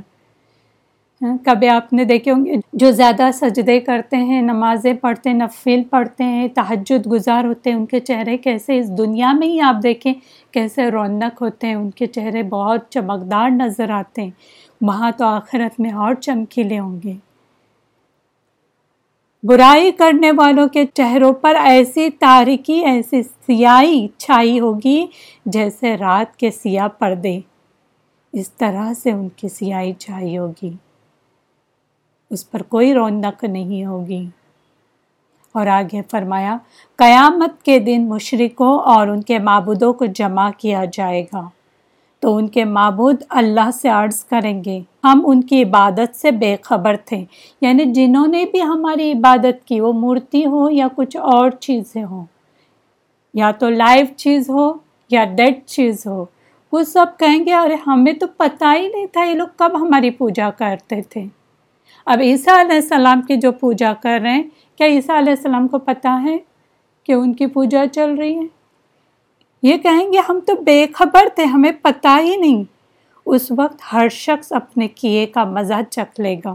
ہاں، کبھی آپ نے دیکھے ہوں گے، جو زیادہ سجدے کرتے ہیں، نمازیں پڑھتے ہیں نفل پڑھتے ہیں تحجد گزار ہوتے ہیں، ان کے چہرے کیسے اس دنیا میں ہی آپ دیکھیں، کیسے رونق ہوتے ہیں، ان کے چہرے بہت چمکدار نظر آتے ہیں۔ وہاں تو آخرت میں اور چمکیلے ہوں گے۔ برائی کرنے والوں کے چہروں پر ایسی تاریکی، ایسی سیاہی چھائی ہوگی جیسے رات کے سیاہ پردے۔ اس طرح سے ان کی سیاہی چھائی ہوگی۔ اس پر کوئی رونق نہیں ہوگی۔ اور آگے فرمایا، قیامت کے دن مشرقوں اور ان کے معبودوں کو جمع کیا جائے گا۔ تو ان کے معبود اللہ سے عرض کریں گے، ہم ان کی عبادت سے بے خبر تھے۔ یعنی جنہوں نے بھی ہماری عبادت کی، وہ مورتی ہو یا کچھ اور چیزیں ہوں۔ یا تو لائیو چیز ہو یا ڈیڈ چیز ہو۔ وہ سب کہیں گے، ارے ہمیں تو پتہ ہی نہیں تھا، یہ لوگ کب ہماری پوجا کرتے تھے۔ اب عیسیٰ علیہ السلام کی جو پوجا کر رہے ہیں، کیا عیسیٰ علیہ السلام کو پتہ ہے کہ ان کی پوجا چل رہی ہے؟ یہ کہیں گے، ہم تو بے خبر تھے، ہمیں پتہ ہی نہیں۔ اس وقت ہر شخص اپنے کیے کا مزہ چکھ لے گا۔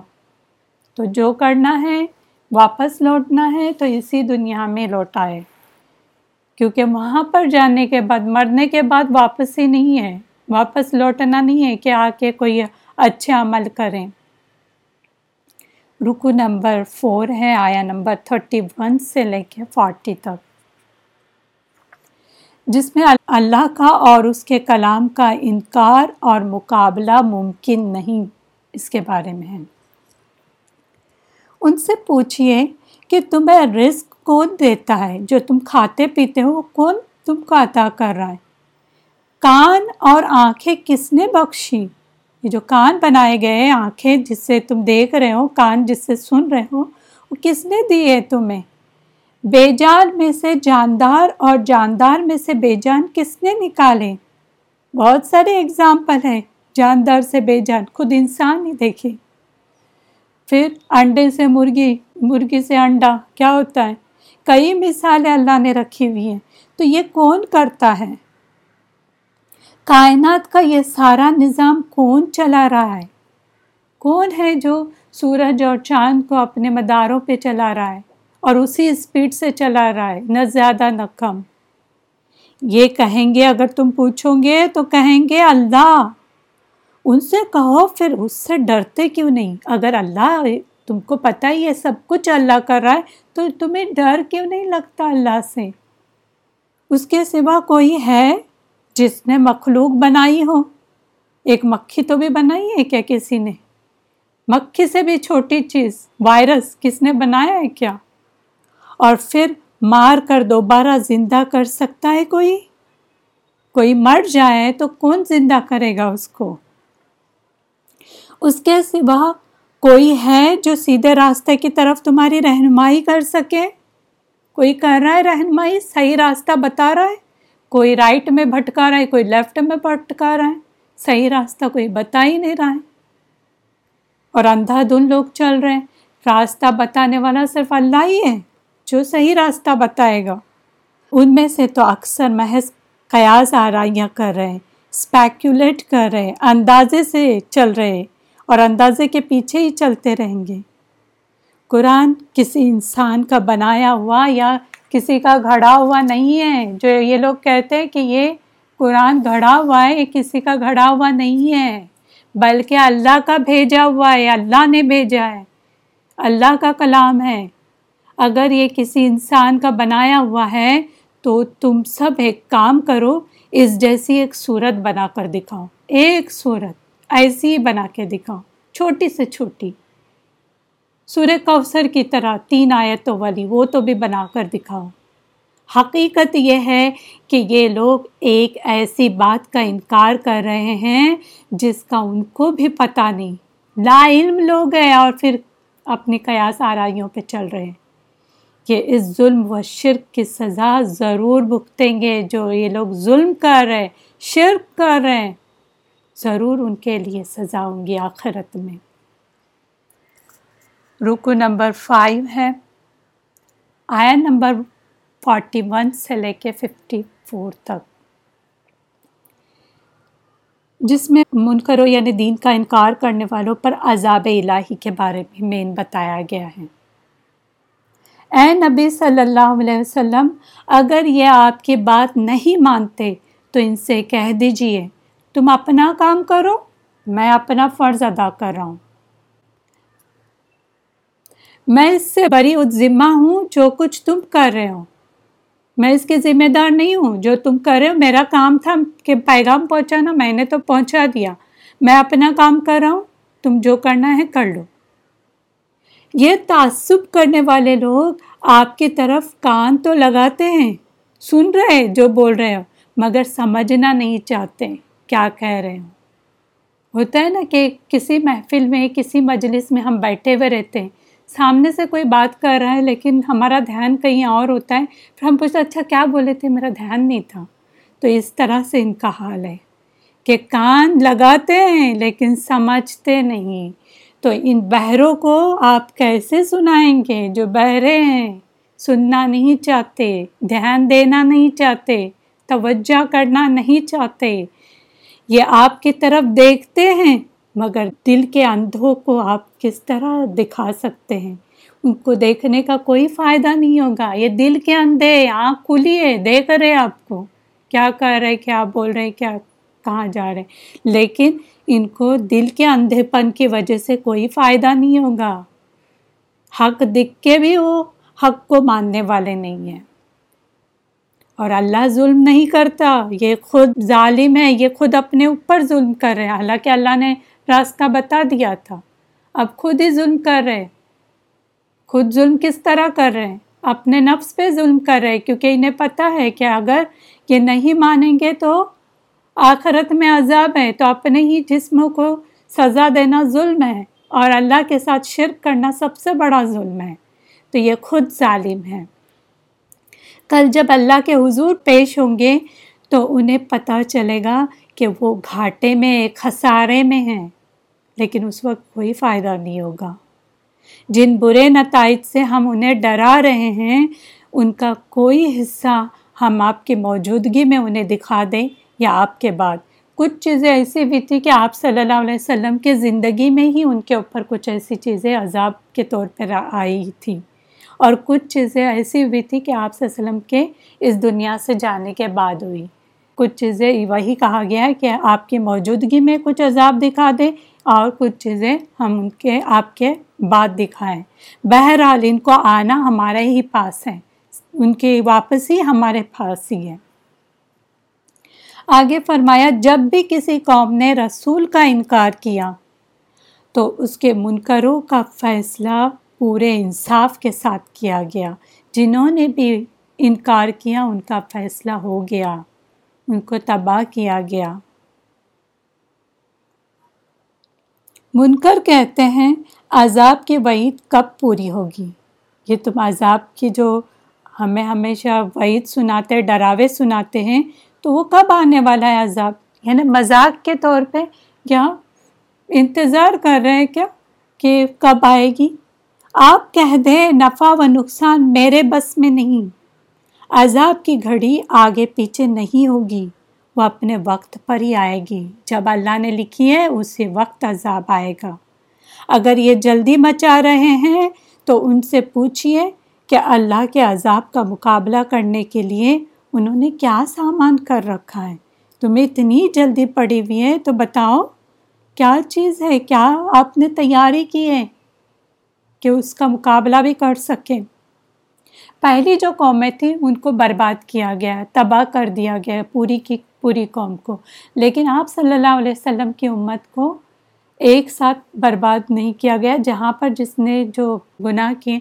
تو جو کرنا ہے، واپس لوٹنا ہے، تو اسی دنیا میں لوٹائے کیونکہ وہاں پر جانے کے بعد، مرنے کے بعد واپس ہی نہیں ہے۔ واپس لوٹنا نہیں ہے کہ آ کے کوئی اچھے عمل کریں۔ رکو نمبر فور ہے، آیا نمبر تھرٹی ون سے لے کے فورٹی تک۔ جس میں اللہ کا اور اس کے کلام کا انکار اور مقابلہ ممکن نہیں۔ اس کے بارے میں ہے۔ ان سے پوچھئے کہ تمہیں رزق کون دیتا ہے؟ جو تم کھاتے پیتے ہو، کون تم کو عطا کر رہا ہے؟ کان اور آنکھیں کس نے بخشی؟ یہ جو کان بنائے گئے آنکھیں جس سے تم دیکھ رہے ہو، کان جس سے سن رہے ہو، وہ کس نے دیے تمہیں؟ بے جان میں سے جاندار اور جاندار میں سے بے جان کس نے نکالے؟ بہت سارے اگزامپل ہیں، جاندار سے بے جان خود انسان ہی دیکھے۔ پھر انڈے سے مرغی مرغی سے انڈا، کیا ہوتا ہے؟ کئی مثالیں اللہ نے رکھی ہوئی ہیں۔ تو یہ کون کرتا ہے؟ کائنات کا یہ سارا نظام کون چلا رہا ہے؟ کون ہے جو سورج اور چاند کو اپنے مداروں پہ چلا رہا ہے؟ اور اسی اسپیڈ سے چلا رہا ہے، نہ زیادہ نہ کم۔ یہ کہیں گے اگر تم پوچھو گے تو کہیں گے اللہ۔ ان سے کہو، پھر اس سے ڈرتے کیوں نہیں؟ اگر اللہ، تم کو پتہ ہی ہے، سب کچھ اللہ کر رہا ہے، تو تمہیں ڈر کیوں نہیں لگتا اللہ سے؟ اس کے سوا کوئی ہے جس نے مخلوق بنائی ہو؟ ایک مکھی تو بھی بنائی ہے کیا کسی نے؟ مکھی سے بھی چھوٹی چیز، وائرس، کس نے بنایا ہے کیا؟ اور پھر مار کر دوبارہ زندہ کر سکتا ہے کوئی؟ کوئی مر جائے تو کون زندہ کرے گا اس کو؟ اس کے سوا کوئی ہے جو سیدھے راستے کی طرف تمہاری رہنمائی کر سکے؟ کوئی کر رہا ہے رہنمائی؟ صحیح راستہ بتا رہا ہے؟ کوئی رائٹ میں بھٹکا رہا ہے، کوئی لیفٹ میں بھٹکا رہا ہے۔ صحیح راستہ کوئی بتا ہی نہیں رہا ہے۔ اور اندھا دھن لوگ چل رہے ہیں۔ راستہ بتانے والا صرف اللہ ہی ہے۔ جو صحیح راستہ بتائے گا۔ ان میں سے تو اکثر محض قیاس آرائیاں کر رہے ہیں اسپیکولیٹ کر رہے اندازے سے چل رہے اور اندازے کے پیچھے ہی چلتے رہیں گے۔ قرآن کسی انسان کا بنایا ہوا یا کسی کا گھڑا ہوا نہیں ہے۔ جو یہ لوگ کہتے ہیں کہ یہ قرآن گھڑا ہوا ہے، یہ کسی کا گھڑا ہوا نہیں ہے۔ بلکہ اللہ کا بھیجا ہوا ہے، اللہ نے بھیجا ہے۔ اللہ کا کلام ہے۔ اگر یہ کسی انسان کا بنایا ہوا ہے تو تم سب ایک کام کرو، اس جیسی ایک صورت بنا کر دکھاؤ۔ ایک صورت ایسی بنا کے دکھاؤ، چھوٹی سے چھوٹی۔ سورہ کوثر کی طرح تین آیتوں والی وہ تو بھی بنا کر دکھاؤ۔ حقیقت یہ ہے کہ یہ لوگ ایک ایسی بات کا انکار کر رہے ہیں جس کا ان کو بھی پتہ نہیں۔ لا علم لوگ ہیں اور پھر اپنی قیاس آرائیوں پہ چل رہے ہیں۔ کہ اس ظلم و شرک کی سزا ضرور بھگتیں گے، جو یہ لوگ ظلم کر رہے شرک کر رہے ہیں، ضرور ان کے لیے سزا ہوں گی آخرت میں۔ رکو نمبر فائیو ہے۔ آیا نمبر فورٹی ون سے لے کے ففٹی فور تک۔ جس میں منکروں یعنی دین کا انکار کرنے والوں پر عذاب الہی کے بارے میں مین بتایا گیا ہے۔ اے نبی صلی اللہ علیہ وسلم، اگر یہ آپ کی بات نہیں مانتے تو ان سے کہہ دیجیے، تم اپنا کام کرو، میں اپنا فرض ادا کر رہا ہوں۔ میں اس سے بری ذمہ ہوں جو کچھ تم کر رہے ہو۔ میں اس کے ذمہ دار نہیں ہوں جو تم کر رہے ہو۔ میرا کام تھا کہ پیغام پہنچانا، میں نے تو پہنچا دیا۔ میں اپنا کام کر رہا ہوں، تم جو کرنا ہے کر لو۔ یہ تعصب کرنے والے لوگ آپ کی طرف کان تو لگاتے ہیں، سن رہے جو بول رہے ہو، مگر سمجھنا نہیں چاہتے کیا کہہ رہے ہو؟ ہوتا ہے نا کہ کسی محفل میں، کسی مجلس میں ہم بیٹھے ہوئے رہتے ہیں۔ سامنے سے کوئی بات کر رہا ہے، لیکن ہمارا دھیان کہیں اور ہوتا ہے۔ پھر ہم پوچھتے اچھا کیا بولے تھے؟ میرا دھیان نہیں تھا۔ تو اس طرح سے ان کا حال ہے کہ کان لگاتے ہیں لیکن سمجھتے نہیں۔ تو ان بہروں کو آپ کیسے سنائیں گے جو بہرے ہیں؟ سننا نہیں چاہتے، دھیان دینا نہیں چاہتے، توجہ کرنا نہیں چاہتے۔ یہ آپ کی طرف دیکھتے ہیں، مگر دل کے اندھوں کو آپ کس طرح دکھا سکتے ہیں؟ ان کو دیکھنے کا کوئی فائدہ نہیں ہوگا۔ یہ دل کے اندھے، آنکھ کھلی ہے، دیکھ رہے آپ کو۔ کیا کر رہے کیا بول رہے کیا کہاں جا رہے لیکن ان کو دل کے اندھے پن کی وجہ سے کوئی فائدہ نہیں ہوگا۔ حق دکھ کے بھی وہ حق کو ماننے والے نہیں ہیں۔ اور اللہ ظلم نہیں کرتا، یہ خود ظالم ہے، یہ خود اپنے اوپر ظلم کر رہے ہیں۔ حالانکہ اللہ نے راستہ بتا دیا تھا۔ اب خود ہی ظلم کر رہے خود ظلم کس طرح کر رہے ہیں؟ اپنے نفس پہ ظلم کر رہے کیونکہ انہیں پتہ ہے کہ اگر یہ نہیں مانیں گے تو آخرت میں عذاب ہے تو اپنے ہی جسم کو سزا دینا ظلم ہے اور اللہ کے ساتھ شرک کرنا سب سے بڑا ظلم ہے۔ تو یہ خود ظالم ہے۔ کل جب اللہ کے حضور پیش ہوں گے تو انہیں پتہ چلے گا کہ وہ گھاٹے میں، خسارے میں ہیں۔ لیکن اس وقت کوئی فائدہ نہیں ہوگا۔ جن برے نتائج سے ہم انہیں ڈرا رہے ہیں، ان کا کوئی حصہ ہم آپ کی موجودگی میں انہیں دکھا دیں۔ یا آپ کے بعد۔ کچھ چیزیں ایسی بھی تھی کہ آپ صلی اللہ علیہ وسلم کے زندگی میں ہی ان کے اوپر کچھ ایسی چیزیں عذاب کے طور پر آئی تھیں۔ اور کچھ چیزیں ایسی ہوئی تھی کہ آپ صلی اللہ علیہ وسلم کے اس دنیا سے جانے کے بعد ہوئی۔ کچھ چیزیں وہی کہا گیا ہے کہ آپ کی موجودگی میں کچھ عذاب دکھا دیں اور کچھ چیزیں ہم ان کے، آپ کے بعد دکھائیں۔ بہرحال ان کو آنا ہمارے ہی پاس ہے۔ ان کی واپسی ہمارے پاس ہی ہے۔ آگے فرمایا، جب بھی کسی قوم نے رسول کا انکار کیا، تو اس کے منکروں کا فیصلہ پورے انصاف کے ساتھ کیا گیا۔ جنہوں نے بھی انکار کیا، ان کا فیصلہ ہو گیا، ان کو تباہ کیا گیا۔ منکر کہتے ہیں، عذاب کی وعید کب پوری ہوگی؟ یہ تم عذاب کی جو ہمیں ہمیشہ وعید سناتے، ڈراوے سناتے ہیں تو وہ کب آنے والا ہے عذاب؟ یعنی مذاق کے طور پہ کیا انتظار کر رہے ہیں کیا کہ کب آئے گی؟ آپ کہہ دیں نفع و نقصان میرے بس میں نہیں۔ عذاب کی گھڑی آگے پیچھے نہیں ہوگی، وہ اپنے وقت پر ہی آئے گی۔ جب اللہ نے لکھی ہے، اسی وقت عذاب آئے گا۔ اگر یہ جلدی مچا رہے ہیں، تو ان سے پوچھئے کہ اللہ کے عذاب کا مقابلہ کرنے کے لیے انہوں نے کیا سامان کر رکھا ہے؟ تمہیں اتنی جلدی پڑی ہوئی ہے تو بتاؤ، کیا چیز ہے؟ کیا آپ نے تیاری کی ہے کہ اس کا مقابلہ بھی کر سکیں پہلی جو قومیں تھیں، ان کو برباد کیا گیا، تباہ کر دیا گیا پوری کی پوری قوم کو۔ لیکن آپ صلی اللہ علیہ وسلم کی امت کو ایک ساتھ برباد نہیں کیا گیا، جہاں پر جس نے جو گناہ کیے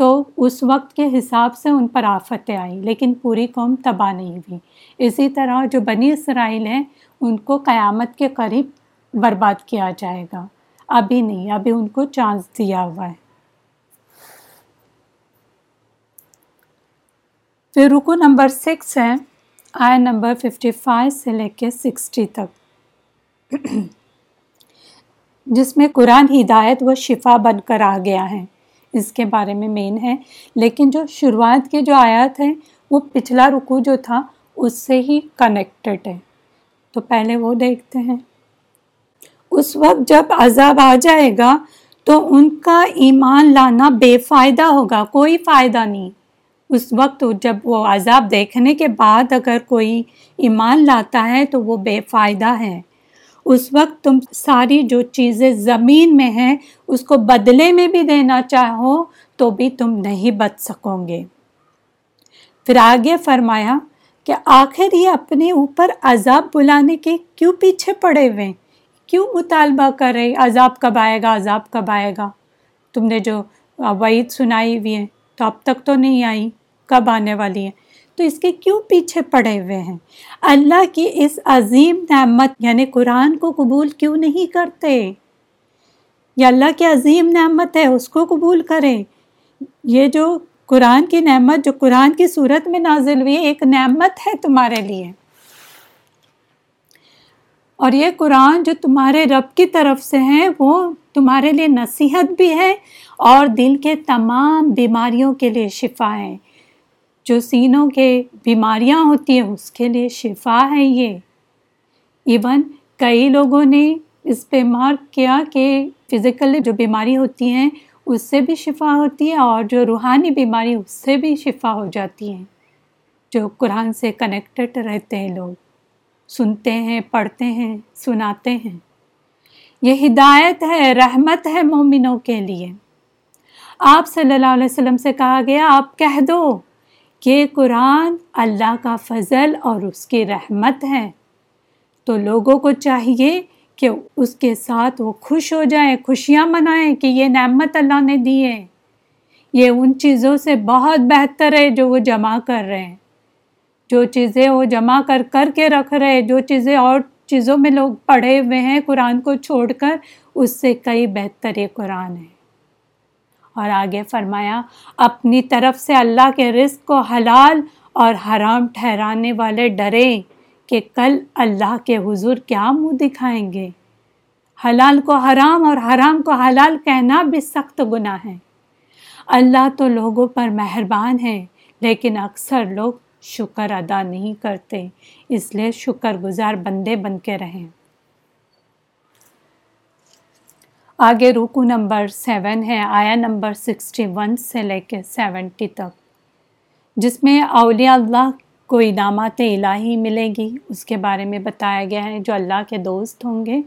تو اس وقت کے حساب سے ان پر آفتیں آئی لیکن پوری قوم تباہ نہیں ہوئی۔ اسی طرح جو بنی اسرائیل ہیں، ان کو قیامت کے قریب برباد کیا جائے گا۔ ابھی نہیں، ابھی ان کو چانس دیا ہوا ہے۔ پھر رکو نمبر سکس ہے آئے نمبر ففٹی فائیو سے لے کے سکسٹی تک۔ جس میں قرآن ہدایت و شفا بن کر آ گیا ہے۔ اس کے بارے میں مین ہے۔ لیکن جو شروعات کے جو آیات ہیں، وہ پچھلا رکو جو تھا، اس سے ہی کنیکٹڈ ہے۔ تو پہلے وہ دیکھتے ہیں۔ اس وقت جب عذاب آ جائے گا، تو ان کا ایمان لانا بے فائدہ ہوگا، کوئی فائدہ نہیں۔ اس وقت جب وہ عذاب دیکھنے کے بعد اگر کوئی ایمان لاتا ہے، تو وہ بے فائدہ ہے۔ اس وقت تم ساری جو چیزیں زمین میں ہیں، اس کو بدلے میں بھی دینا چاہو تو بھی تم نہیں بچ سکو گے۔ پھر آگے فرمایا کہ آخر یہ اپنے اوپر عذاب بلانے کے کیوں پیچھے پڑے ہوئے؟ کیوں مطالبہ کر رہے؟ عذاب کب آئے گا؟ عذاب کب آئے گا؟ تم نے جو وعید سنائی ہوئی ہے تو اب تک تو نہیں آئی، کب آنے والی ہے؟ تو اس کے کیوں پیچھے پڑے ہوئے ہیں؟ اللہ کی اس عظیم نعمت یعنی قرآن کو قبول کیوں نہیں کرتے؟ یہ اللہ کی عظیم نعمت ہے، اس کو قبول کریں۔ یہ جو قرآن کی نعمت، جو قرآن کی صورت میں نازل ہوئی، ایک نعمت ہے تمہارے لیے۔ اور یہ قرآن جو تمہارے رب کی طرف سے ہیں وہ تمہارے لیے نصیحت بھی ہے اور دل کے تمام بیماریوں کے لیے شفا ہے۔ جو سینوں کے بیماریاں ہوتی ہیں، اس کے لیے شفا ہے یہ۔ ایون کئی لوگوں نے اس پہ مارک کیا کہ فزیکل جو بیماری ہوتی ہیں، اس سے بھی شفا ہوتی ہے اور جو روحانی بیماری، اس سے بھی شفا ہو جاتی ہیں۔ جو قرآن سے کنیکٹڈ رہتے ہیں لوگ، سنتے ہیں، پڑھتے ہیں، سناتے ہیں۔ یہ ہدایت ہے، رحمت ہے مومنوں کے لیے۔ آپ صلی اللہ علیہ وسلم سے کہا گیا، آپ کہہ دو۔ کہ قرآن اللہ کا فضل اور اس کی رحمت ہے۔ تو لوگوں کو چاہیے کہ اس کے ساتھ وہ خوش ہو جائیں، خوشیاں منائیں کہ یہ نعمت اللہ نے دی ہے۔ یہ ان چیزوں سے بہت بہتر ہے جو وہ جمع کر رہے ہیں۔ جو چیزیں وہ جمع کر کر کے رکھ رہے جو چیزیں اور چیزوں میں لوگ پڑھے ہوئے ہیں قرآن کو چھوڑ کر، اس سے کئی بہتر یہ قرآن ہے۔ اور آگے فرمایا، اپنی طرف سے اللہ کے رزق کو حلال اور حرام ٹھہرانے والے ڈرے کہ کل اللہ کے حضور کیا منہ دکھائیں گے۔ حلال کو حرام اور حرام کو حلال کہنا بھی سخت گناہ ہے۔ اللہ تو لوگوں پر مہربان ہے، لیکن اکثر لوگ شکر ادا نہیں کرتے، اس لیے شکر گزار بندے بن کے رہیں۔ آگے رکو نمبر سیون ہے، آیا نمبر سکسٹی ون سے لے کے سیونٹی تک۔ جس میں اولیاء اللہ کو انعامات الہی ملے گی، اس کے بارے میں بتایا گیا ہے۔ جو اللہ کے دوست ہوں گے،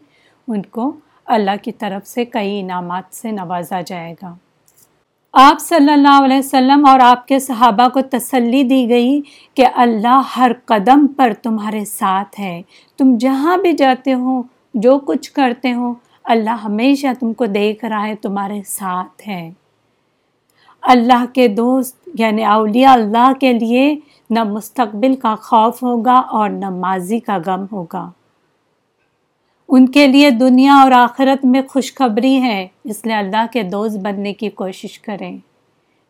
ان کو اللہ کی طرف سے کئی انعامات سے نوازا جائے گا۔ آپ صلی اللہ علیہ وسلم اور آپ کے صحابہ کو تسلی دی گئی کہ اللہ ہر قدم پر تمہارے ساتھ ہے۔ تم جہاں بھی جاتے ہو، جو کچھ کرتے ہو اللہ ہمیشہ تم کو دیکھ رہا ہے، تمہارے ساتھ ہے اللہ کے دوست یعنی اولیاء اللہ کے لیے نہ مستقبل کا خوف ہوگا اور نہ ماضی کا غم ہوگا۔ ان کے لیے دنیا اور آخرت میں خوشخبری ہے اس لیے اللہ کے دوست بننے کی کوشش کریں۔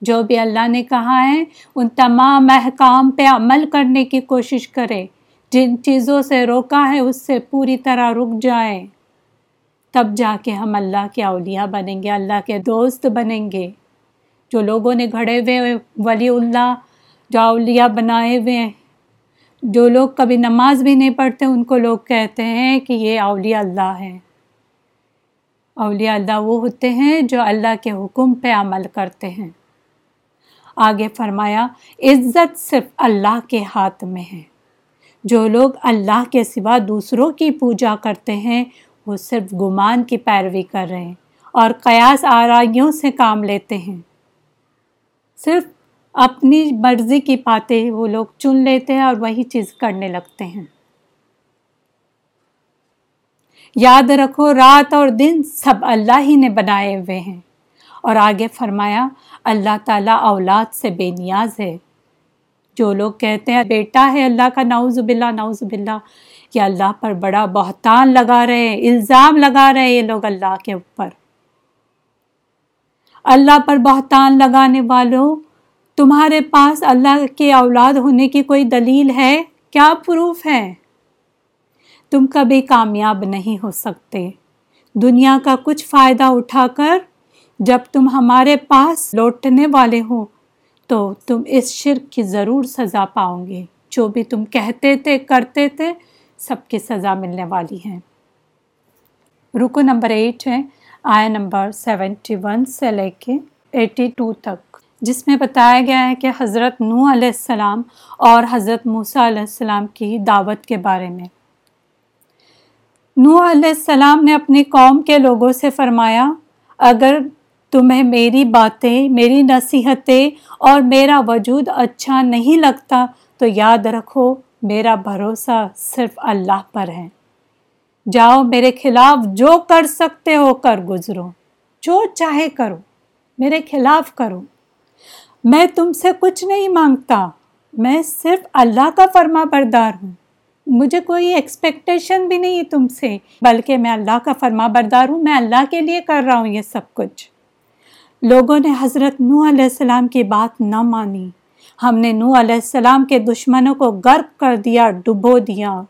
جو بھی اللہ نے کہا ہے، ان تمام احکام پہ عمل کرنے کی کوشش کرے جن چیزوں سے روکا ہے، اس سے پوری طرح رک جائیں۔ تب جا کے ہم اللہ کے اولیاء بنیں گے، اللہ کے دوست بنیں گے۔ جو لوگوں نے گھڑے ہوئے ولی اللہ جو اولیاء بنائے ہوئے ہیں، جو لوگ کبھی نماز بھی نہیں پڑھتے، ان کو لوگ کہتے ہیں کہ یہ اولیاء اللہ ہے اولیاء اللہ وہ ہوتے ہیں جو اللہ کے حکم پہ عمل کرتے ہیں۔ آگے فرمایا، عزت صرف اللہ کے ہاتھ میں ہے۔ جو لوگ اللہ کے سوا دوسروں کی پوجا کرتے ہیں وہ صرف گمان کی پیروی کر رہے ہیں اور قیاس آرائیوں سے کام لیتے ہیں۔ صرف اپنی مرضی کی باتیں وہ لوگ چن لیتے ہیں اور وہی چیز کرنے لگتے ہیں۔ یاد رکھو، رات اور دن سب اللہ ہی نے بنائے ہوئے ہیں۔ اور آگے فرمایا، اللہ تعالیٰ اولاد سے بے نیاز ہے۔ جو لوگ کہتے ہیں، بیٹا ہے اللہ کا، نعوذ باللہ نعوذ باللہ۔ کہ اللہ پر بڑا بہتان لگا رہے الزام لگا رہے یہ لوگ اللہ کے اوپر۔ اللہ پر بہتان لگانے والوں، تمہارے پاس اللہ کے اولاد ہونے کی کوئی دلیل ہے؟ کیا پروف ہے؟ تم کبھی کامیاب نہیں ہو سکتے۔ دنیا کا کچھ فائدہ اٹھا کر جب تم ہمارے پاس لوٹنے والے ہو، تو تم اس شرک کی ضرور سزا پاؤ گے۔ جو بھی تم کہتے تھے، کرتے تھے سب کی سزا ملنے والی ہے رکو نمبر ایٹ ہے آیا نمبر سیونٹی ون سے لے کے ایٹی ٹو تک۔ جس میں بتایا گیا ہے کہ حضرت نو علیہ السلام اور حضرت موسیٰ علیہ السلام کی دعوت کے بارے میں۔ نو علیہ السلام نے اپنی قوم کے لوگوں سے فرمایا، اگر تمہیں میری باتیں، میری نصیحتیں اور میرا وجود اچھا نہیں لگتا تو یاد رکھو میرا بھروسہ صرف اللہ پر ہے۔ جاؤ میرے خلاف جو کر سکتے ہو کر گزرو۔ جو چاہے کرو، میرے خلاف کرو۔ میں تم سے کچھ نہیں مانگتا۔ میں صرف اللہ کا فرما بردار ہوں۔ مجھے کوئی ایکسپیکٹیشن بھی نہیں ہے تم سے، بلکہ میں اللہ کا فرما بردار ہوں۔ میں اللہ کے لیے کر رہا ہوں یہ سب کچھ۔ لوگوں نے حضرت نو علیہ السلام کی بات نہ مانی۔ ہم نے نو علیہ السلام کے دشمنوں کو غرق کر دیا، ڈبو دیا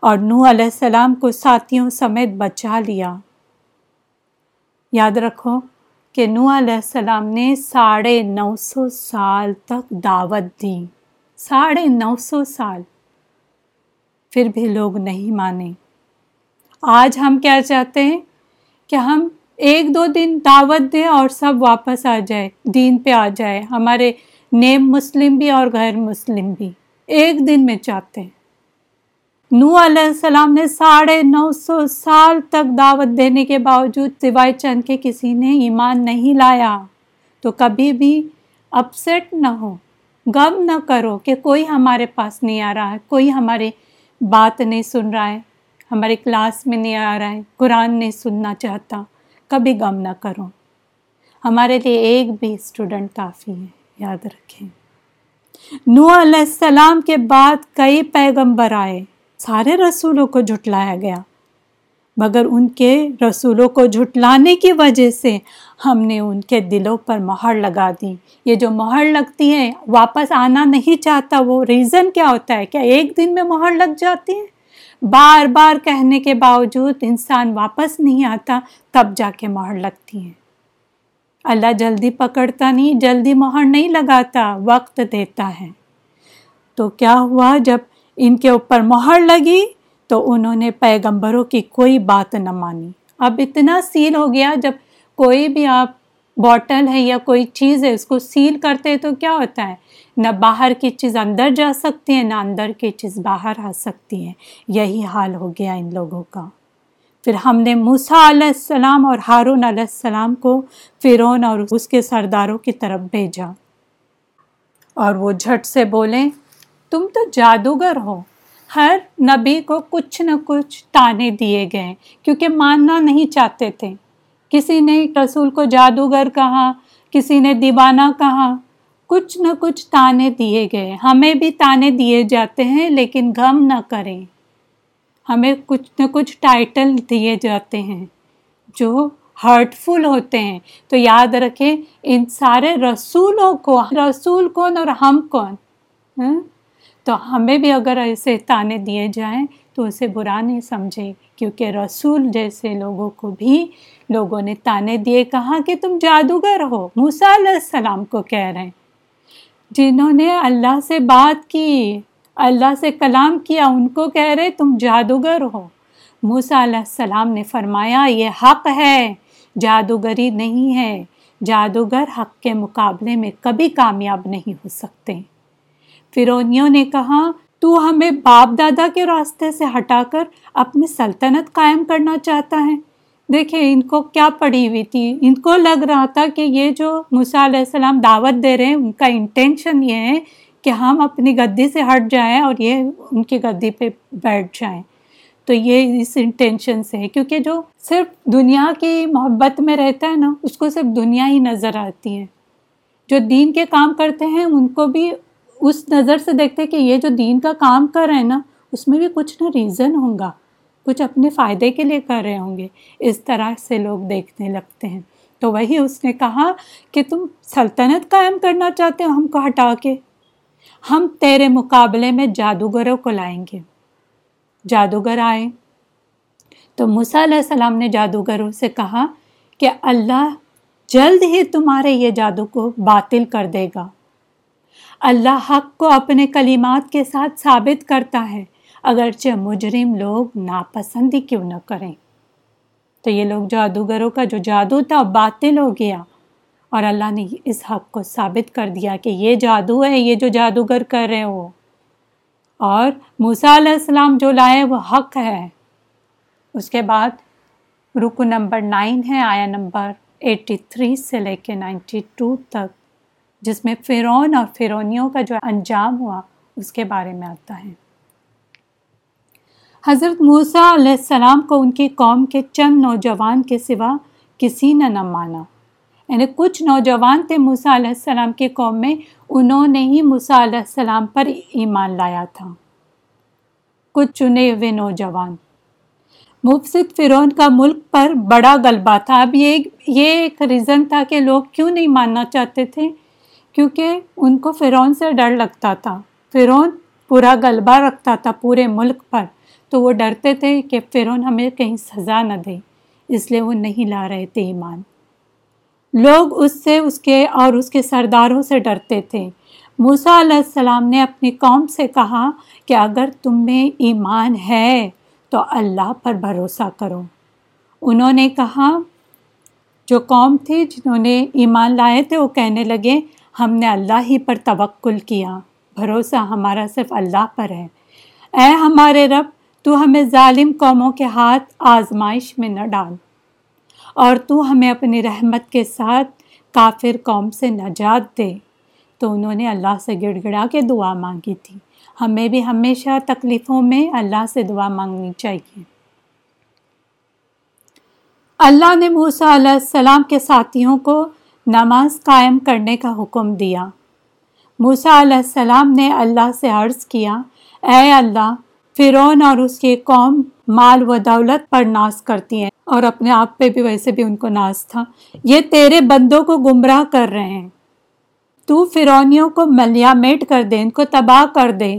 اور نو علیہ السلام کو ساتھیوں سمیت بچا لیا۔ یاد رکھو کہ نو علیہ السلام نے ساڑھے نو سو سال تک دعوت دی۔ ساڑھے نو سو سال۔ پھر بھی لوگ نہیں مانے۔ آج ہم کیا چاہتے ہیں؟ کہ ہم ایک دو دن دعوت دیں اور سب واپس آ جائے، دین پہ آ جائے۔ ہمارے نیم مسلم بھی اور غیر مسلم بھی ایک دن میں چاہتے ہیں۔ نو علیہ السلام نے ساڑھے نو سو سال تک دعوت دینے کے باوجود سوائے چند کے کسی نے ایمان نہیں لایا۔ تو کبھی بھی اپسیٹ نہ ہو، غم نہ کرو کہ کوئی ہمارے پاس نہیں آ رہا ہے، کوئی ہمارے بات نہیں سن رہا ہے، ہمارے کلاس میں نہیں آ رہا ہے، قرآن نہیں سننا چاہتا۔ کبھی غم نہ کرو۔ ہمارے لیے ایک بھی اسٹوڈنٹ کافی ہے۔ یاد رکھیں۔ نو علیہ السلام کے بعد کئی پیغمبر آئے، سارے رسولوں کو جھٹلایا گیا۔ مگر ان کے رسولوں کو جھٹلانے کی وجہ سے ہم نے ان کے دلوں پر مہر لگا دی۔ یہ جو مہر لگتی ہے واپس آنا نہیں چاہتا، وہ ریزن کیا ہوتا ہے؟ کیا ایک دن میں مہر لگ جاتی ہے؟ بار بار کہنے کے باوجود انسان واپس نہیں آتا، تب جا کے مہر لگتی ہے اللہ جلدی پکڑتا نہیں، جلدی مہر نہیں لگاتا، وقت دیتا ہے۔ تو کیا ہوا، جب ان کے اوپر مہر لگی تو انہوں نے پیغمبروں کی کوئی بات نہ مانی۔ اب اتنا سیل ہو گیا، جب کوئی بھی آپ بوٹل ہے یا کوئی چیز ہے، اس کو سیل کرتے تو کیا ہوتا ہے؟ نہ باہر کی چیز اندر جا سکتی ہے، نہ اندر کی چیز باہر آ سکتی ہے۔ یہی حال ہو گیا ان لوگوں کا۔ پھر ہم نے موسا علیہ السلام اور ہارون علیہ السلام کو فرون اور اس کے سرداروں کی طرف بھیجا۔ اور وہ جھٹ سے بولیں تم تو جادوگر ہو، ہر نبی کو کچھ نہ کچھ تانے دیے گئے، کیونکہ ماننا نہیں چاہتے تھے۔ کسی نے رسول کو جادوگر کہا، کسی نے دیوانہ کہا، کچھ نہ کچھ تانے دیے گئے۔ ہمیں بھی تانے دیے جاتے ہیں، لیکن غم نہ کریں۔ ہمیں کچھ نہ کچھ ٹائٹل دیے جاتے ہیں جو ہرٹفل ہوتے ہیں۔ تو یاد رکھیں، ان سارے رسولوں کو، رسول کون اور ہم کون؟ ہاں؟ تو ہمیں بھی اگر ایسے تانے دیے جائیں تو اسے برا نہیں سمجھے کیونکہ رسول جیسے لوگوں کو بھی لوگوں نے تانے دیے، کہا کہ تم جادوگر ہو۔ موسیٰ علیہ السلام کو کہہ رہے ہیں۔ جنہوں نے اللہ سے بات کی۔ اللہ سے کلام کیا، ان کو کہہ رہے، تم جادوگر ہو۔ موسا علیہ السلام نے فرمایا، یہ حق ہے، جادوگری نہیں ہے۔ جادوگر حق کے مقابلے میں کبھی کامیاب نہیں ہو سکتے۔ فرونیوں نے کہا، تو ہمیں باپ دادا کے راستے سے ہٹا کر اپنی سلطنت قائم کرنا چاہتا ہے۔ دیکھیں، ان کو کیا پڑی ہوئی تھی۔ ان کو لگ رہا تھا کہ یہ جو موسیٰ علیہ السلام دعوت دے رہے ہیں، ان کا انٹینشن یہ ہے کہ ہم اپنی گدی سے ہٹ جائیں اور یہ ان کی گدی پہ بیٹھ جائیں۔ تو یہ اس انٹینشن سے ہے، کیونکہ جو صرف دنیا کی محبت میں رہتا ہے نا، اس کو صرف دنیا ہی نظر آتی ہے۔ جو دین کے کام کرتے ہیں، ان کو بھی اس نظر سے دیکھتے کہ یہ جو دین کا کام کر رہے ہیں نا، اس میں بھی کچھ نہ ریزن ہوں گا، کچھ اپنے فائدے کے لیے کر رہے ہوں گے۔ اس طرح سے لوگ دیکھنے لگتے ہیں۔ تو وہی اس نے کہا کہ تم سلطنت قائم کرنا چاہتے ہو، ہم کو ہٹا کے۔ ہم تیرے مقابلے میں جادوگروں کو لائیں گے۔ جادوگر آئے۔ تو موسیٰ علیہ السلام نے جادوگروں سے کہا کہ اللہ جلد ہی تمہارے یہ جادو کو باطل کر دے گا۔ اللہ حق کو اپنے کلمات کے ساتھ ثابت کرتا ہے، اگرچہ مجرم لوگ ناپسندی کیوں نہ کریں۔ تو یہ لوگ جادوگروں کا جو جادو تھا باطل ہو گیا۔ اور اللہ نے اس حق کو ثابت کر دیا کہ یہ جادو ہے، یہ جو جادوگر کر رہے ہو۔ اور موسیٰ علیہ السلام جو لائے وہ حق ہے۔ اس کے بعد رکو نمبر نائن ہے آیا نمبر ایٹی تھری سے لے کے نائنٹی ٹو تک، جس میں فرعون اور فرونیوں کا جو انجام ہوا، اس کے بارے میں آتا ہے۔ حضرت موسیٰ علیہ السلام کو ان کی قوم کے چند نوجوان کے سوا کسی نے نہ مانا۔ یعنی کچھ نوجوان تھے موسیٰ علیہ السلام کی قوم میں، انہوں نے ہی موسیٰ علیہ السلام پر ایمان لایا تھا۔ کچھ چنے ہوئے نوجوان۔ مفسد فرعون کا ملک پر بڑا غلبہ تھا۔ اب یہ یہ ایک ریزن تھا کہ لوگ کیوں نہیں ماننا چاہتے تھے، کیونکہ ان کو فرعون سے ڈر لگتا تھا۔ فرعون پورا غلبہ رکھتا تھا پورے ملک پر۔ تو وہ ڈرتے تھے کہ فرعون ہمیں کہیں سزا نہ دے، اس لیے وہ نہیں لا رہے تھے ایمان۔ لوگ اس سے، اس کے اور اس کے سرداروں سے ڈرتے تھے۔ موسیٰ علیہ السلام نے اپنی قوم سے کہا کہ اگر تم میں ایمان ہے تو اللہ پر بھروسہ کرو۔ انہوں نے کہا، جو قوم تھی جنہوں نے ایمان لائے تھے، وہ کہنے لگے، ہم نے اللہ ہی پر توکل کیا۔ بھروسہ ہمارا صرف اللہ پر ہے۔ اے ہمارے رب، تو ہمیں ظالم قوموں کے ہاتھ آزمائش میں نہ ڈال۔ اور تو ہمیں اپنی رحمت کے ساتھ کافر قوم سے نجات دے۔ تو انہوں نے اللہ سے گڑ گڑا کے دعا مانگی تھی۔ ہمیں بھی ہمیشہ تکلیفوں میں اللہ سے دعا مانگنی چاہیے۔ اللہ نے موسیٰ علیہ السلام کے ساتھیوں کو نماز قائم کرنے کا حکم دیا۔ موسیٰ علیہ السلام نے اللہ سے عرض کیا، اے اللہ فرعون اور اس کی قوم مال و دولت پر ناز کرتی ہیں اور اپنے آپ پہ بھی ویسے بھی ان کو ناز تھا۔ یہ تیرے بندوں کو گمراہ کر رہے ہیں۔ تو فرونیوں کو ملیا میٹ کر دے، ان کو تباہ کر دے۔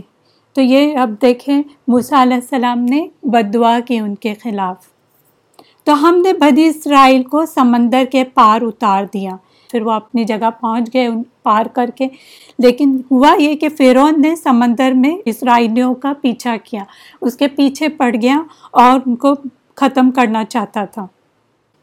تو یہ اب دیکھیں، موسیٰ علیہ السلام نے بد دعا کی ان کے خلاف۔ تو ہم نے بدی اسرائیل کو سمندر کے پار اتار دیا۔ پھر وہ اپنی جگہ پہنچ گئے پار کر کے۔ لیکن ہوا یہ کہ فرعون نے سمندر میں اسرائیلیوں کا پیچھا کیا، اس کے پیچھے پڑ گیا اور ان کو ختم کرنا چاہتا تھا۔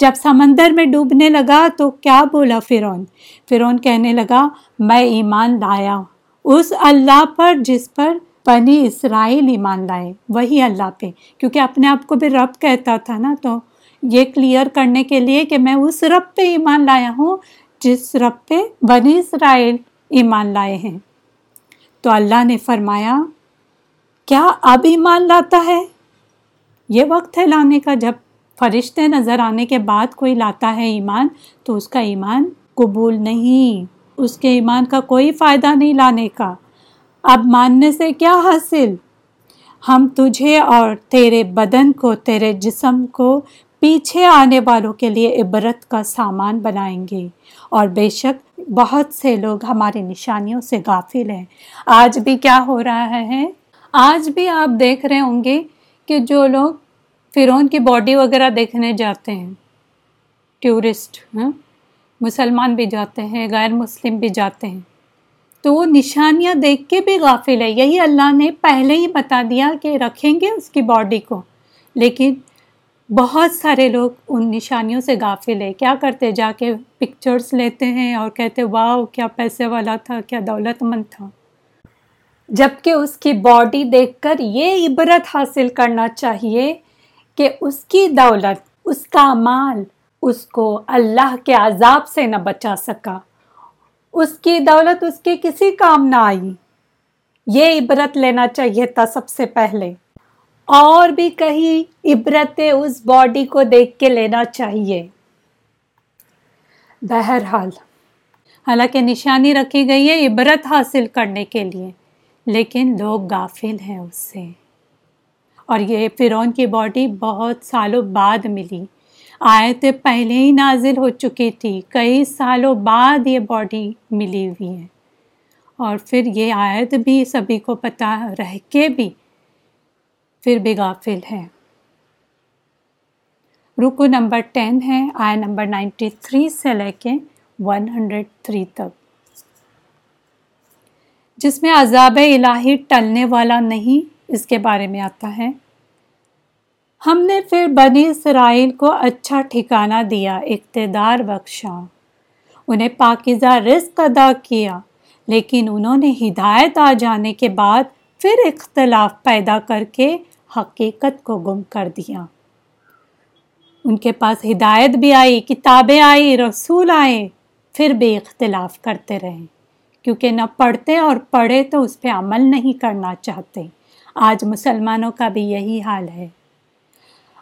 جب سمندر میں ڈوبنے لگا تو کیا بولا فرعون فرعون کہنے لگا، میں ایمان لایا، اس اللہ پر جس پر بنی اسرائیل ایمان لائے، وہی اللہ پہ۔ کیونکہ اپنے آپ کو بھی رب کہتا تھا نا، تو یہ کلیئر کرنے کے لیے کہ میں اس رب پہ ایمان لایا ہوں، جس رب پہ بنی اسرائیل ایمان لائے ہیں۔ تو اللہ نے فرمایا، کیا اب ایمان لاتا ہے؟ یہ وقت ہے لانے کا، جب فرشتے نظر آنے کے بعد کوئی لاتا ہے ایمان، تو اس کا ایمان قبول نہیں۔ اس کے ایمان کا کوئی فائدہ نہیں لانے کا۔ اب ماننے سے کیا حاصل؟ ہم تجھے اور تیرے بدن کو، تیرے جسم کو پیچھے آنے والوں کے لیے عبرت کا سامان بنائیں گے۔ اور بے شک بہت سے لوگ ہماری نشانیوں سے غافل ہیں۔ آج بھی کیا ہو رہا ہے؟ آج بھی آپ دیکھ رہے ہوں گے کہ جو لوگ فرعون کی باڈی وغیرہ دیکھنے جاتے ہیں ٹورسٹ ہاں مسلمان بھی جاتے ہیں، غیر مسلم بھی جاتے ہیں، تو وہ نشانیاں دیکھ کے بھی غافل ہے یہی اللہ نے پہلے ہی بتا دیا کہ رکھیں گے اس کی باڈی کو۔ لیکن بہت سارے لوگ ان نشانیوں سے غافل ہے کیا کرتے؟ جا کے پکچرس لیتے ہیں اور کہتے، واؤ، کیا پیسے والا تھا، کیا دولت مند تھا۔ جبکہ اس کی باڈی دیکھ کر یہ عبرت حاصل کرنا چاہیے کہ اس کی دولت، اس کا مال، اس کو اللہ کے عذاب سے نہ بچا سکا۔ اس کی دولت اس کے کسی کام نہ آئی۔ یہ عبرت لینا چاہیے تھا سب سے پہلے۔ اور بھی کہیں عبرت اس باڈی کو دیکھ کے لینا چاہیے۔ بہرحال، حالانکہ نشانی رکھی گئی ہے عبرت حاصل کرنے کے لیے، لیکن لوگ غافل ہیں اس سے۔ اور یہ فرعون کی باڈی بہت سالوں بعد ملی۔ آیتیں پہلے ہی نازل ہو چکی تھی۔ کئی سالوں بعد یہ باڈی ملی ہوئی ہے۔ اور پھر یہ آیت بھی سبھی کو پتہ رہ کے بھی پھر بھی غافل ہے رکو نمبر ٹین ہے آئے نمبر نائنٹی تھری سے لے کے ون ہنڈریڈ تھری تک۔ جس میں عذاب الہی ٹلنے والا نہیں، اس کے بارے میں آتا ہے۔ ہم نے پھر بنی اسرائیل کو اچھا ٹھکانہ دیا، اقتدار بخشا۔ انہیں پاکیزہ رزق ادا کیا، لیکن انہوں نے ہدایت آ جانے کے بعد پھر اختلاف پیدا کر کے حقیقت کو گم کر دیا۔ ان کے پاس ہدایت بھی آئی، کتابیں آئی، رسول آئے، پھر بھی اختلاف کرتے رہے۔ کیونکہ نہ پڑھتے اور پڑھے تو اس پہ عمل نہیں کرنا چاہتے۔ آج مسلمانوں کا بھی یہی حال ہے۔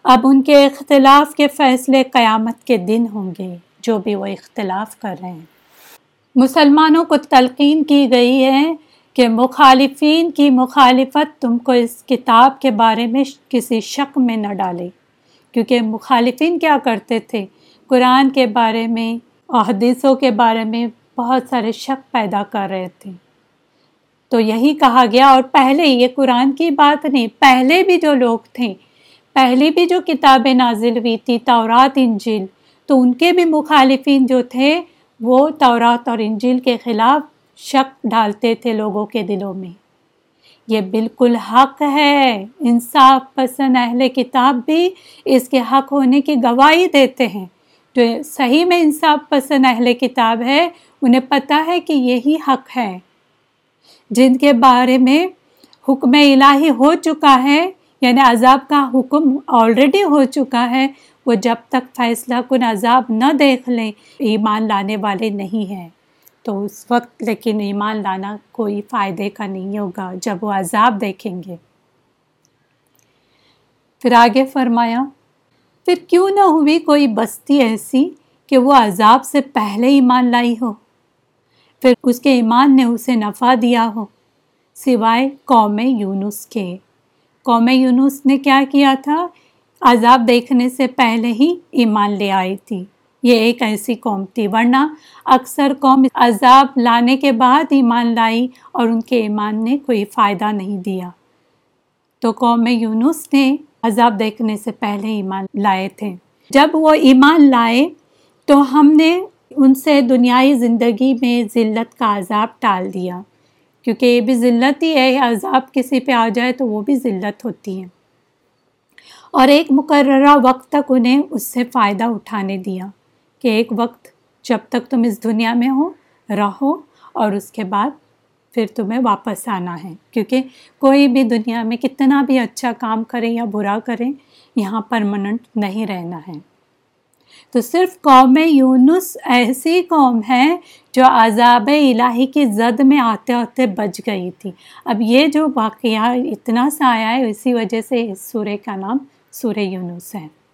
اب ان کے اختلاف کے فیصلے قیامت کے دن ہوں گے، جو بھی وہ اختلاف کر رہے ہیں۔ مسلمانوں کو تلقین کی گئی ہے کہ مخالفین کی مخالفت تم کو اس کتاب کے بارے میں کسی شک میں نہ ڈالے۔ کیونکہ مخالفین کیا کرتے تھے؟ قرآن کے بارے میں اور حدیثوں کے بارے میں بہت سارے شک پیدا کر رہے تھے۔ تو یہی کہا گیا، اور پہلے یہ قرآن کی بات نہیں، پہلے بھی جو لوگ تھے پہلی بھی جو کتابیں نازل ہوئی تھی، تورات، انجیل، تو ان کے بھی مخالفین جو تھے، وہ تورات اور انجیل کے خلاف شک ڈالتے تھے لوگوں کے دلوں میں۔ یہ بالکل حق ہے۔ انصاف پسند اہل کتاب بھی اس کے حق ہونے کی گواہی دیتے ہیں۔ جو صحیح میں انصاف پسند اہل کتاب ہے، انہیں پتہ ہے کہ یہی حق ہے۔ جن کے بارے میں حکم الہی ہو چکا ہے یعنی عذاب کا حکم آلریڈی ہو چکا ہے، وہ جب تک فیصلہ کن عذاب نہ دیکھ لیں، ایمان لانے والے نہیں ہیں۔ تو اس وقت لیکن ایمان لانا کوئی فائدے کا نہیں ہوگا جب وہ عذاب دیکھیں گے۔ پھر آگے فرمایا، پھر کیوں نہ ہوئی کوئی بستی ایسی کہ وہ عذاب سے پہلے ایمان لائی ہو؟ پھر اس کے ایمان نے اسے نفع دیا ہو؟ سوائے قوم یونس کے۔ قوم یونس نے کیا کیا تھا؟ عذاب دیکھنے سے پہلے ہی ایمان لے آئی تھی۔ یہ ایک ایسی قوم تھی، ورنہ اکثر قوم عذاب لانے کے بعد ایمان لائی اور ان کے ایمان نے کوئی فائدہ نہیں دیا۔ تو قوم یونس نے عذاب دیکھنے سے پہلے ایمان لائے تھے۔ جب وہ ایمان لائے تو ہم نے ان سے دنیائی زندگی میں ذلت کا عذاب ٹال دیا۔ کیونکہ یہ بھی ذلت ہی ہے عذاب کسی پہ آ جائے تو وہ بھی ذلت ہوتی ہے۔ اور ایک مقررہ وقت تک انہیں اس سے فائدہ اٹھانے دیا۔ کہ ایک وقت جب تک تم اس دنیا میں ہو، رہو اور اس کے بعد پھر تمہیں واپس آنا ہے۔ کیونکہ کوئی بھی دنیا میں کتنا بھی اچھا کام کرے یا برا کرے، یہاں پرماننٹ نہیں رہنا ہے۔ تو صرف قوم یونس ایسی قوم ہے جو عذاب الہی کی زد میں آتے آتے بچ گئی تھی۔ اب یہ جو واقعہ اتنا سا آیا ہے، اسی وجہ سے اس سورہ کا نام سورہ یونس ہے۔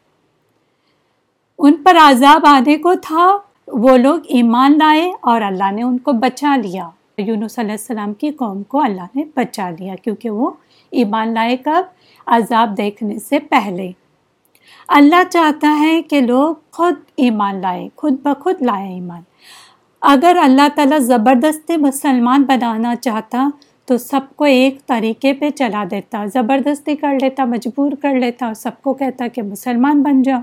ان پر عذاب آنے کو تھا، وہ لوگ ایمان لائے اور اللہ نے ان کو بچا لیا۔ یونس علیہ السلام کی قوم کو اللہ نے بچا لیا، کیونکہ وہ ایمان لائے کب؟ عذاب دیکھنے سے پہلے۔ اللہ چاہتا ہے کہ لوگ خود ایمان لائے خود بخود لائے ایمان۔ اگر اللہ تعالیٰ زبردستی مسلمان بنانا چاہتا تو سب کو ایک طریقے پہ چلا دیتا، زبردستی کر لیتا، مجبور کر لیتا اور سب کو کہتا کہ مسلمان بن جاؤ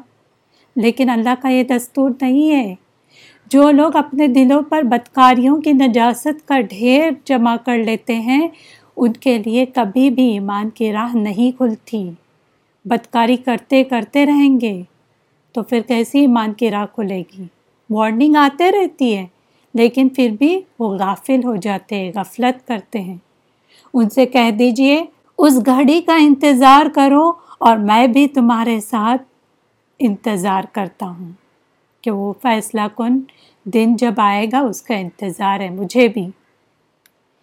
لیکن اللہ کا یہ دستور نہیں ہے۔ جو لوگ اپنے دلوں پر بدکاریوں کی نجاست کا ڈھیر جمع کر لیتے ہیں، ان کے لیے کبھی بھی ایمان کی راہ نہیں کھلتی۔ بدکاری کرتے کرتے رہیں گے، تو پھر کیسی ایمان کی راہ کھلے گی؟ وارننگ آتے رہتی ہے، لیکن پھر بھی وہ غافل ہو جاتے ہیں غفلت کرتے ہیں۔ ان سے کہہ دیجیے، اس گھڑی کا انتظار کرو اور میں بھی تمہارے ساتھ انتظار کرتا ہوں کہ وہ فیصلہ کن دن جب آئے گا، اس کا انتظار ہے، مجھے بھی۔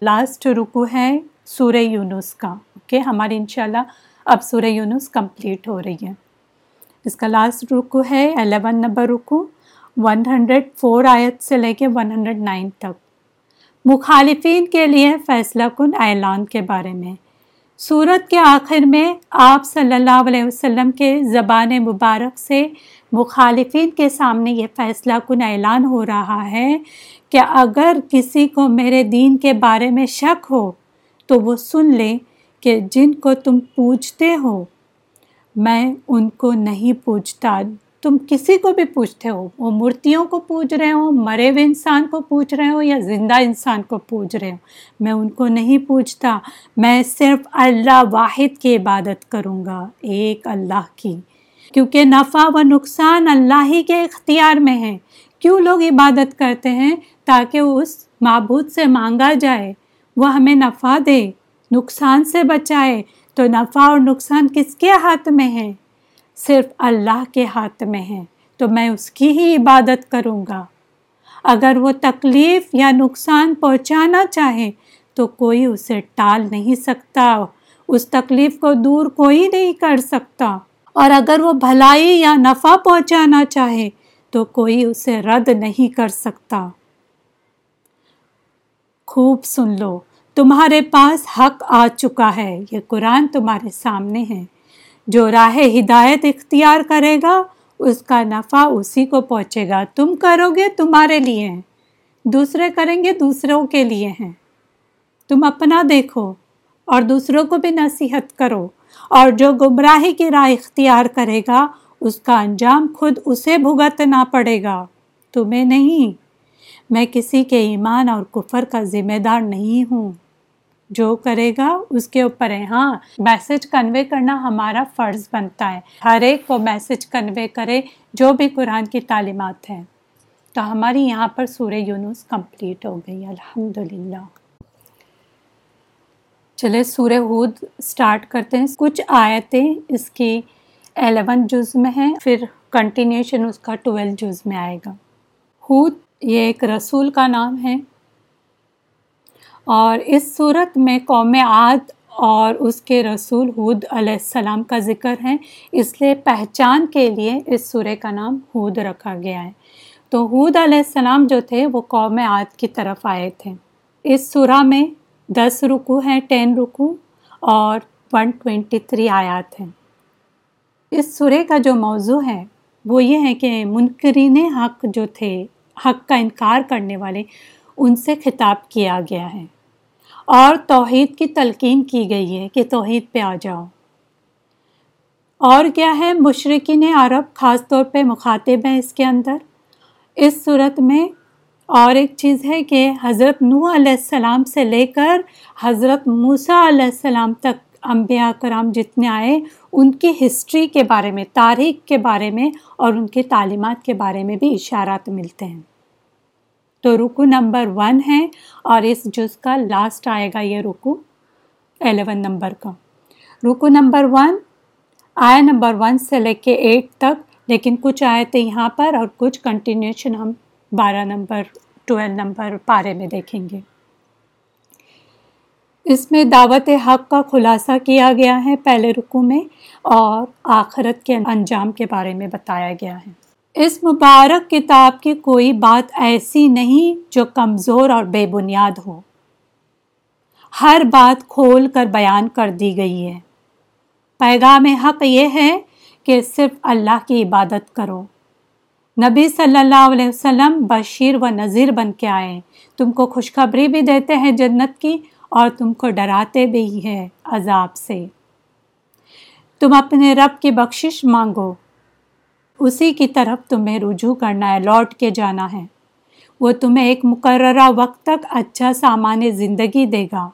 لاسٹ رکو ہے سورہ یونس کا اوکے ہماری انشاءاللہ اب سورہ یونس کمپلیٹ ہو رہی ہے۔ اس کا لاسٹ رکو ہے، الیون نمبر رکو ون ہنڈریڈ فور آیت سے لے کے ون ہنڈریڈ نائن تک۔ مخالفین کے لیے فیصلہ کن اعلان کے بارے میں۔ صورت کے آخر میں آپ صلی اللہ علیہ وسلم کے زبان مبارک سے مخالفین کے سامنے یہ فیصلہ کن اعلان ہو رہا ہے کہ اگر کسی کو میرے دین کے بارے میں شک ہو تو وہ سن لے کہ جن کو تم پوچھتے ہو، میں ان کو نہیں پوچھتا تم کسی کو بھی پوچھتے ہو، وہ مورتیوں کو پوچھ رہے ہو مرے ہوئے انسان کو پوچھ رہے ہو یا زندہ انسان کو پوچھ رہے ہو میں ان کو نہیں پوچھتا میں صرف اللہ واحد کی عبادت کروں گا، ایک اللہ کی۔ کیونکہ نفع و نقصان اللہ ہی کے اختیار میں ہے۔ کیوں لوگ عبادت کرتے ہیں؟ تاکہ اس معبود سے مانگا جائے، وہ ہمیں نفع دے، نقصان سے بچائے۔ تو نفع اور نقصان کس کے ہاتھ میں ہے؟ صرف اللہ کے ہاتھ میں ہے تو میں اس کی ہی عبادت کروں گا۔ اگر وہ تکلیف یا نقصان پہنچانا چاہے، تو کوئی اسے ٹال نہیں سکتا۔ اس تکلیف کو دور کوئی نہیں کر سکتا۔ اور اگر وہ بھلائی یا نفع پہنچانا چاہے، تو کوئی اسے رد نہیں کر سکتا۔ خوب سن لو، تمہارے پاس حق آ چکا ہے۔ یہ قرآن تمہارے سامنے ہے۔ جو راہ ہدایت اختیار کرے گا، اس کا نفع اسی کو پہنچے گا۔ تم کرو گے تمہارے لیے۔ ہیں دوسرے کریں گے دوسروں کے لیے ہیں۔ تم اپنا دیکھو اور دوسروں کو بھی نصیحت کرو۔ اور جو گمراہی کی راہ اختیار کرے گا، اس کا انجام خود اسے بھگتنا پڑے گا۔ تمہیں نہیں۔ میں کسی کے ایمان اور کفر کا ذمہ دار نہیں ہوں۔ جو کرے گا، اس کے اوپر ہے۔ ہاں میسج کنوے کرنا ہمارا فرض بنتا ہے۔ ہر ایک کو میسج کنوے کرے، جو بھی قرآن کی تعلیمات ہیں۔ تو ہماری یہاں پر سورہ یونس کمپلیٹ ہو گئی الحمد للہ چلے، سورہ ہود اسٹارٹ کرتے ہیں۔ کچھ آیتیں اس کی الیون جز میں ہیں، پھر کنٹینیوشن اس کا ٹویلو جز میں آئے گا۔ ہود، یہ ایک رسول کا نام ہے۔ اور اس صورت میں قوم عاد اور اس کے رسول حود علیہ السلام کا ذکر ہے۔ اس لیے پہچان کے لیے اس سورہ کا نام حود رکھا گیا ہے۔ تو حود علیہ السلام جو تھے وہ قوم عاد کی طرف آئے تھے۔ اس سورہ میں دس رکو ہیں ٹین رکو اور ون ٹوینٹی تھری آیات ہیں۔ اس سورے کا جو موضوع ہے وہ یہ ہے کہ منکرین حق جو تھے، حق کا انکار کرنے والے، ان سے خطاب کیا گیا ہے۔ اور توحید کی تلقین کی گئی ہے کہ توحید پہ آ جاؤ۔ اور کیا ہے؟ مشرقین عرب خاص طور پہ مخاطب ہیں اس کے اندر۔ اس صورت میں اور ایک چیز ہے کہ حضرت نو علیہ السلام سے لے کر حضرت موسیٰ علیہ السلام تک انبیاء کرام جتنے آئے، ان کی ہسٹری کے بارے میں، تاریخ کے بارے میں اور ان کی تعلیمات کے بارے میں بھی اشارات ملتے ہیں۔ تو رکو نمبر ون ہے اور اس جز کا لاسٹ آئے گا یہ رکو الیون نمبر کا۔ رکو نمبر ون آئے نمبر ون سے لے کے ایٹ تک، لیکن کچھ آئے تھے یہاں پر اور کچھ کنٹینیوشن ہم بارہ نمبر ٹویلو نمبر پارے میں دیکھیں گے۔ اس میں دعوت حق کا خلاصہ کیا گیا ہے پہلے رکو میں اور آخرت کے انجام کے بارے میں بتایا گیا ہے۔ اس مبارک کتاب کی کوئی بات ایسی نہیں جو کمزور اور بے بنیاد ہو۔ ہر بات کھول کر بیان کر دی گئی ہے۔ پیغام حق یہ ہے کہ صرف اللہ کی عبادت کرو۔ نبی صلی اللہ علیہ وسلم بشیر و نذیر بن کے آئے۔ تم کو خوشخبری بھی دیتے ہیں جنت کی اور تم کو ڈراتے بھی ہیں عذاب سے۔ تم اپنے رب کی بخشش مانگو۔ اسی کی طرف تمہیں رجوع کرنا ہے، لوٹ کے جانا ہے۔ وہ تمہیں ایک مقررہ وقت تک اچھا سامان زندگی دے گا۔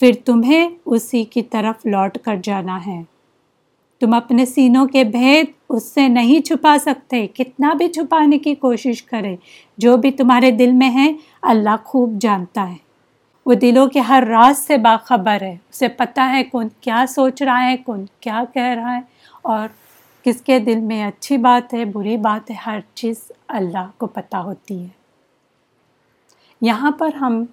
پھر تمہیں اسی کی طرف لوٹ کر جانا ہے۔ تم اپنے سینوں کے بھید اس سے نہیں چھپا سکتے۔ کتنا بھی چھپانے کی کوشش کرے، جو بھی تمہارے دل میں ہے، اللہ خوب جانتا ہے۔ وہ دلوں کے ہر راز سے باخبر ہے۔ اسے پتہ ہے کون کیا سوچ رہا ہے، کون کیا کہہ رہا ہے اور کس کے دل میں اچھی بات ہے، بری بات ہے، ہر چیز اللہ کو پتہ ہوتی ہے۔ یہاں پر ہم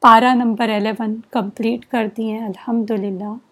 پارا نمبر الیون کمپلیٹ کر دیے۔ الحمد للہ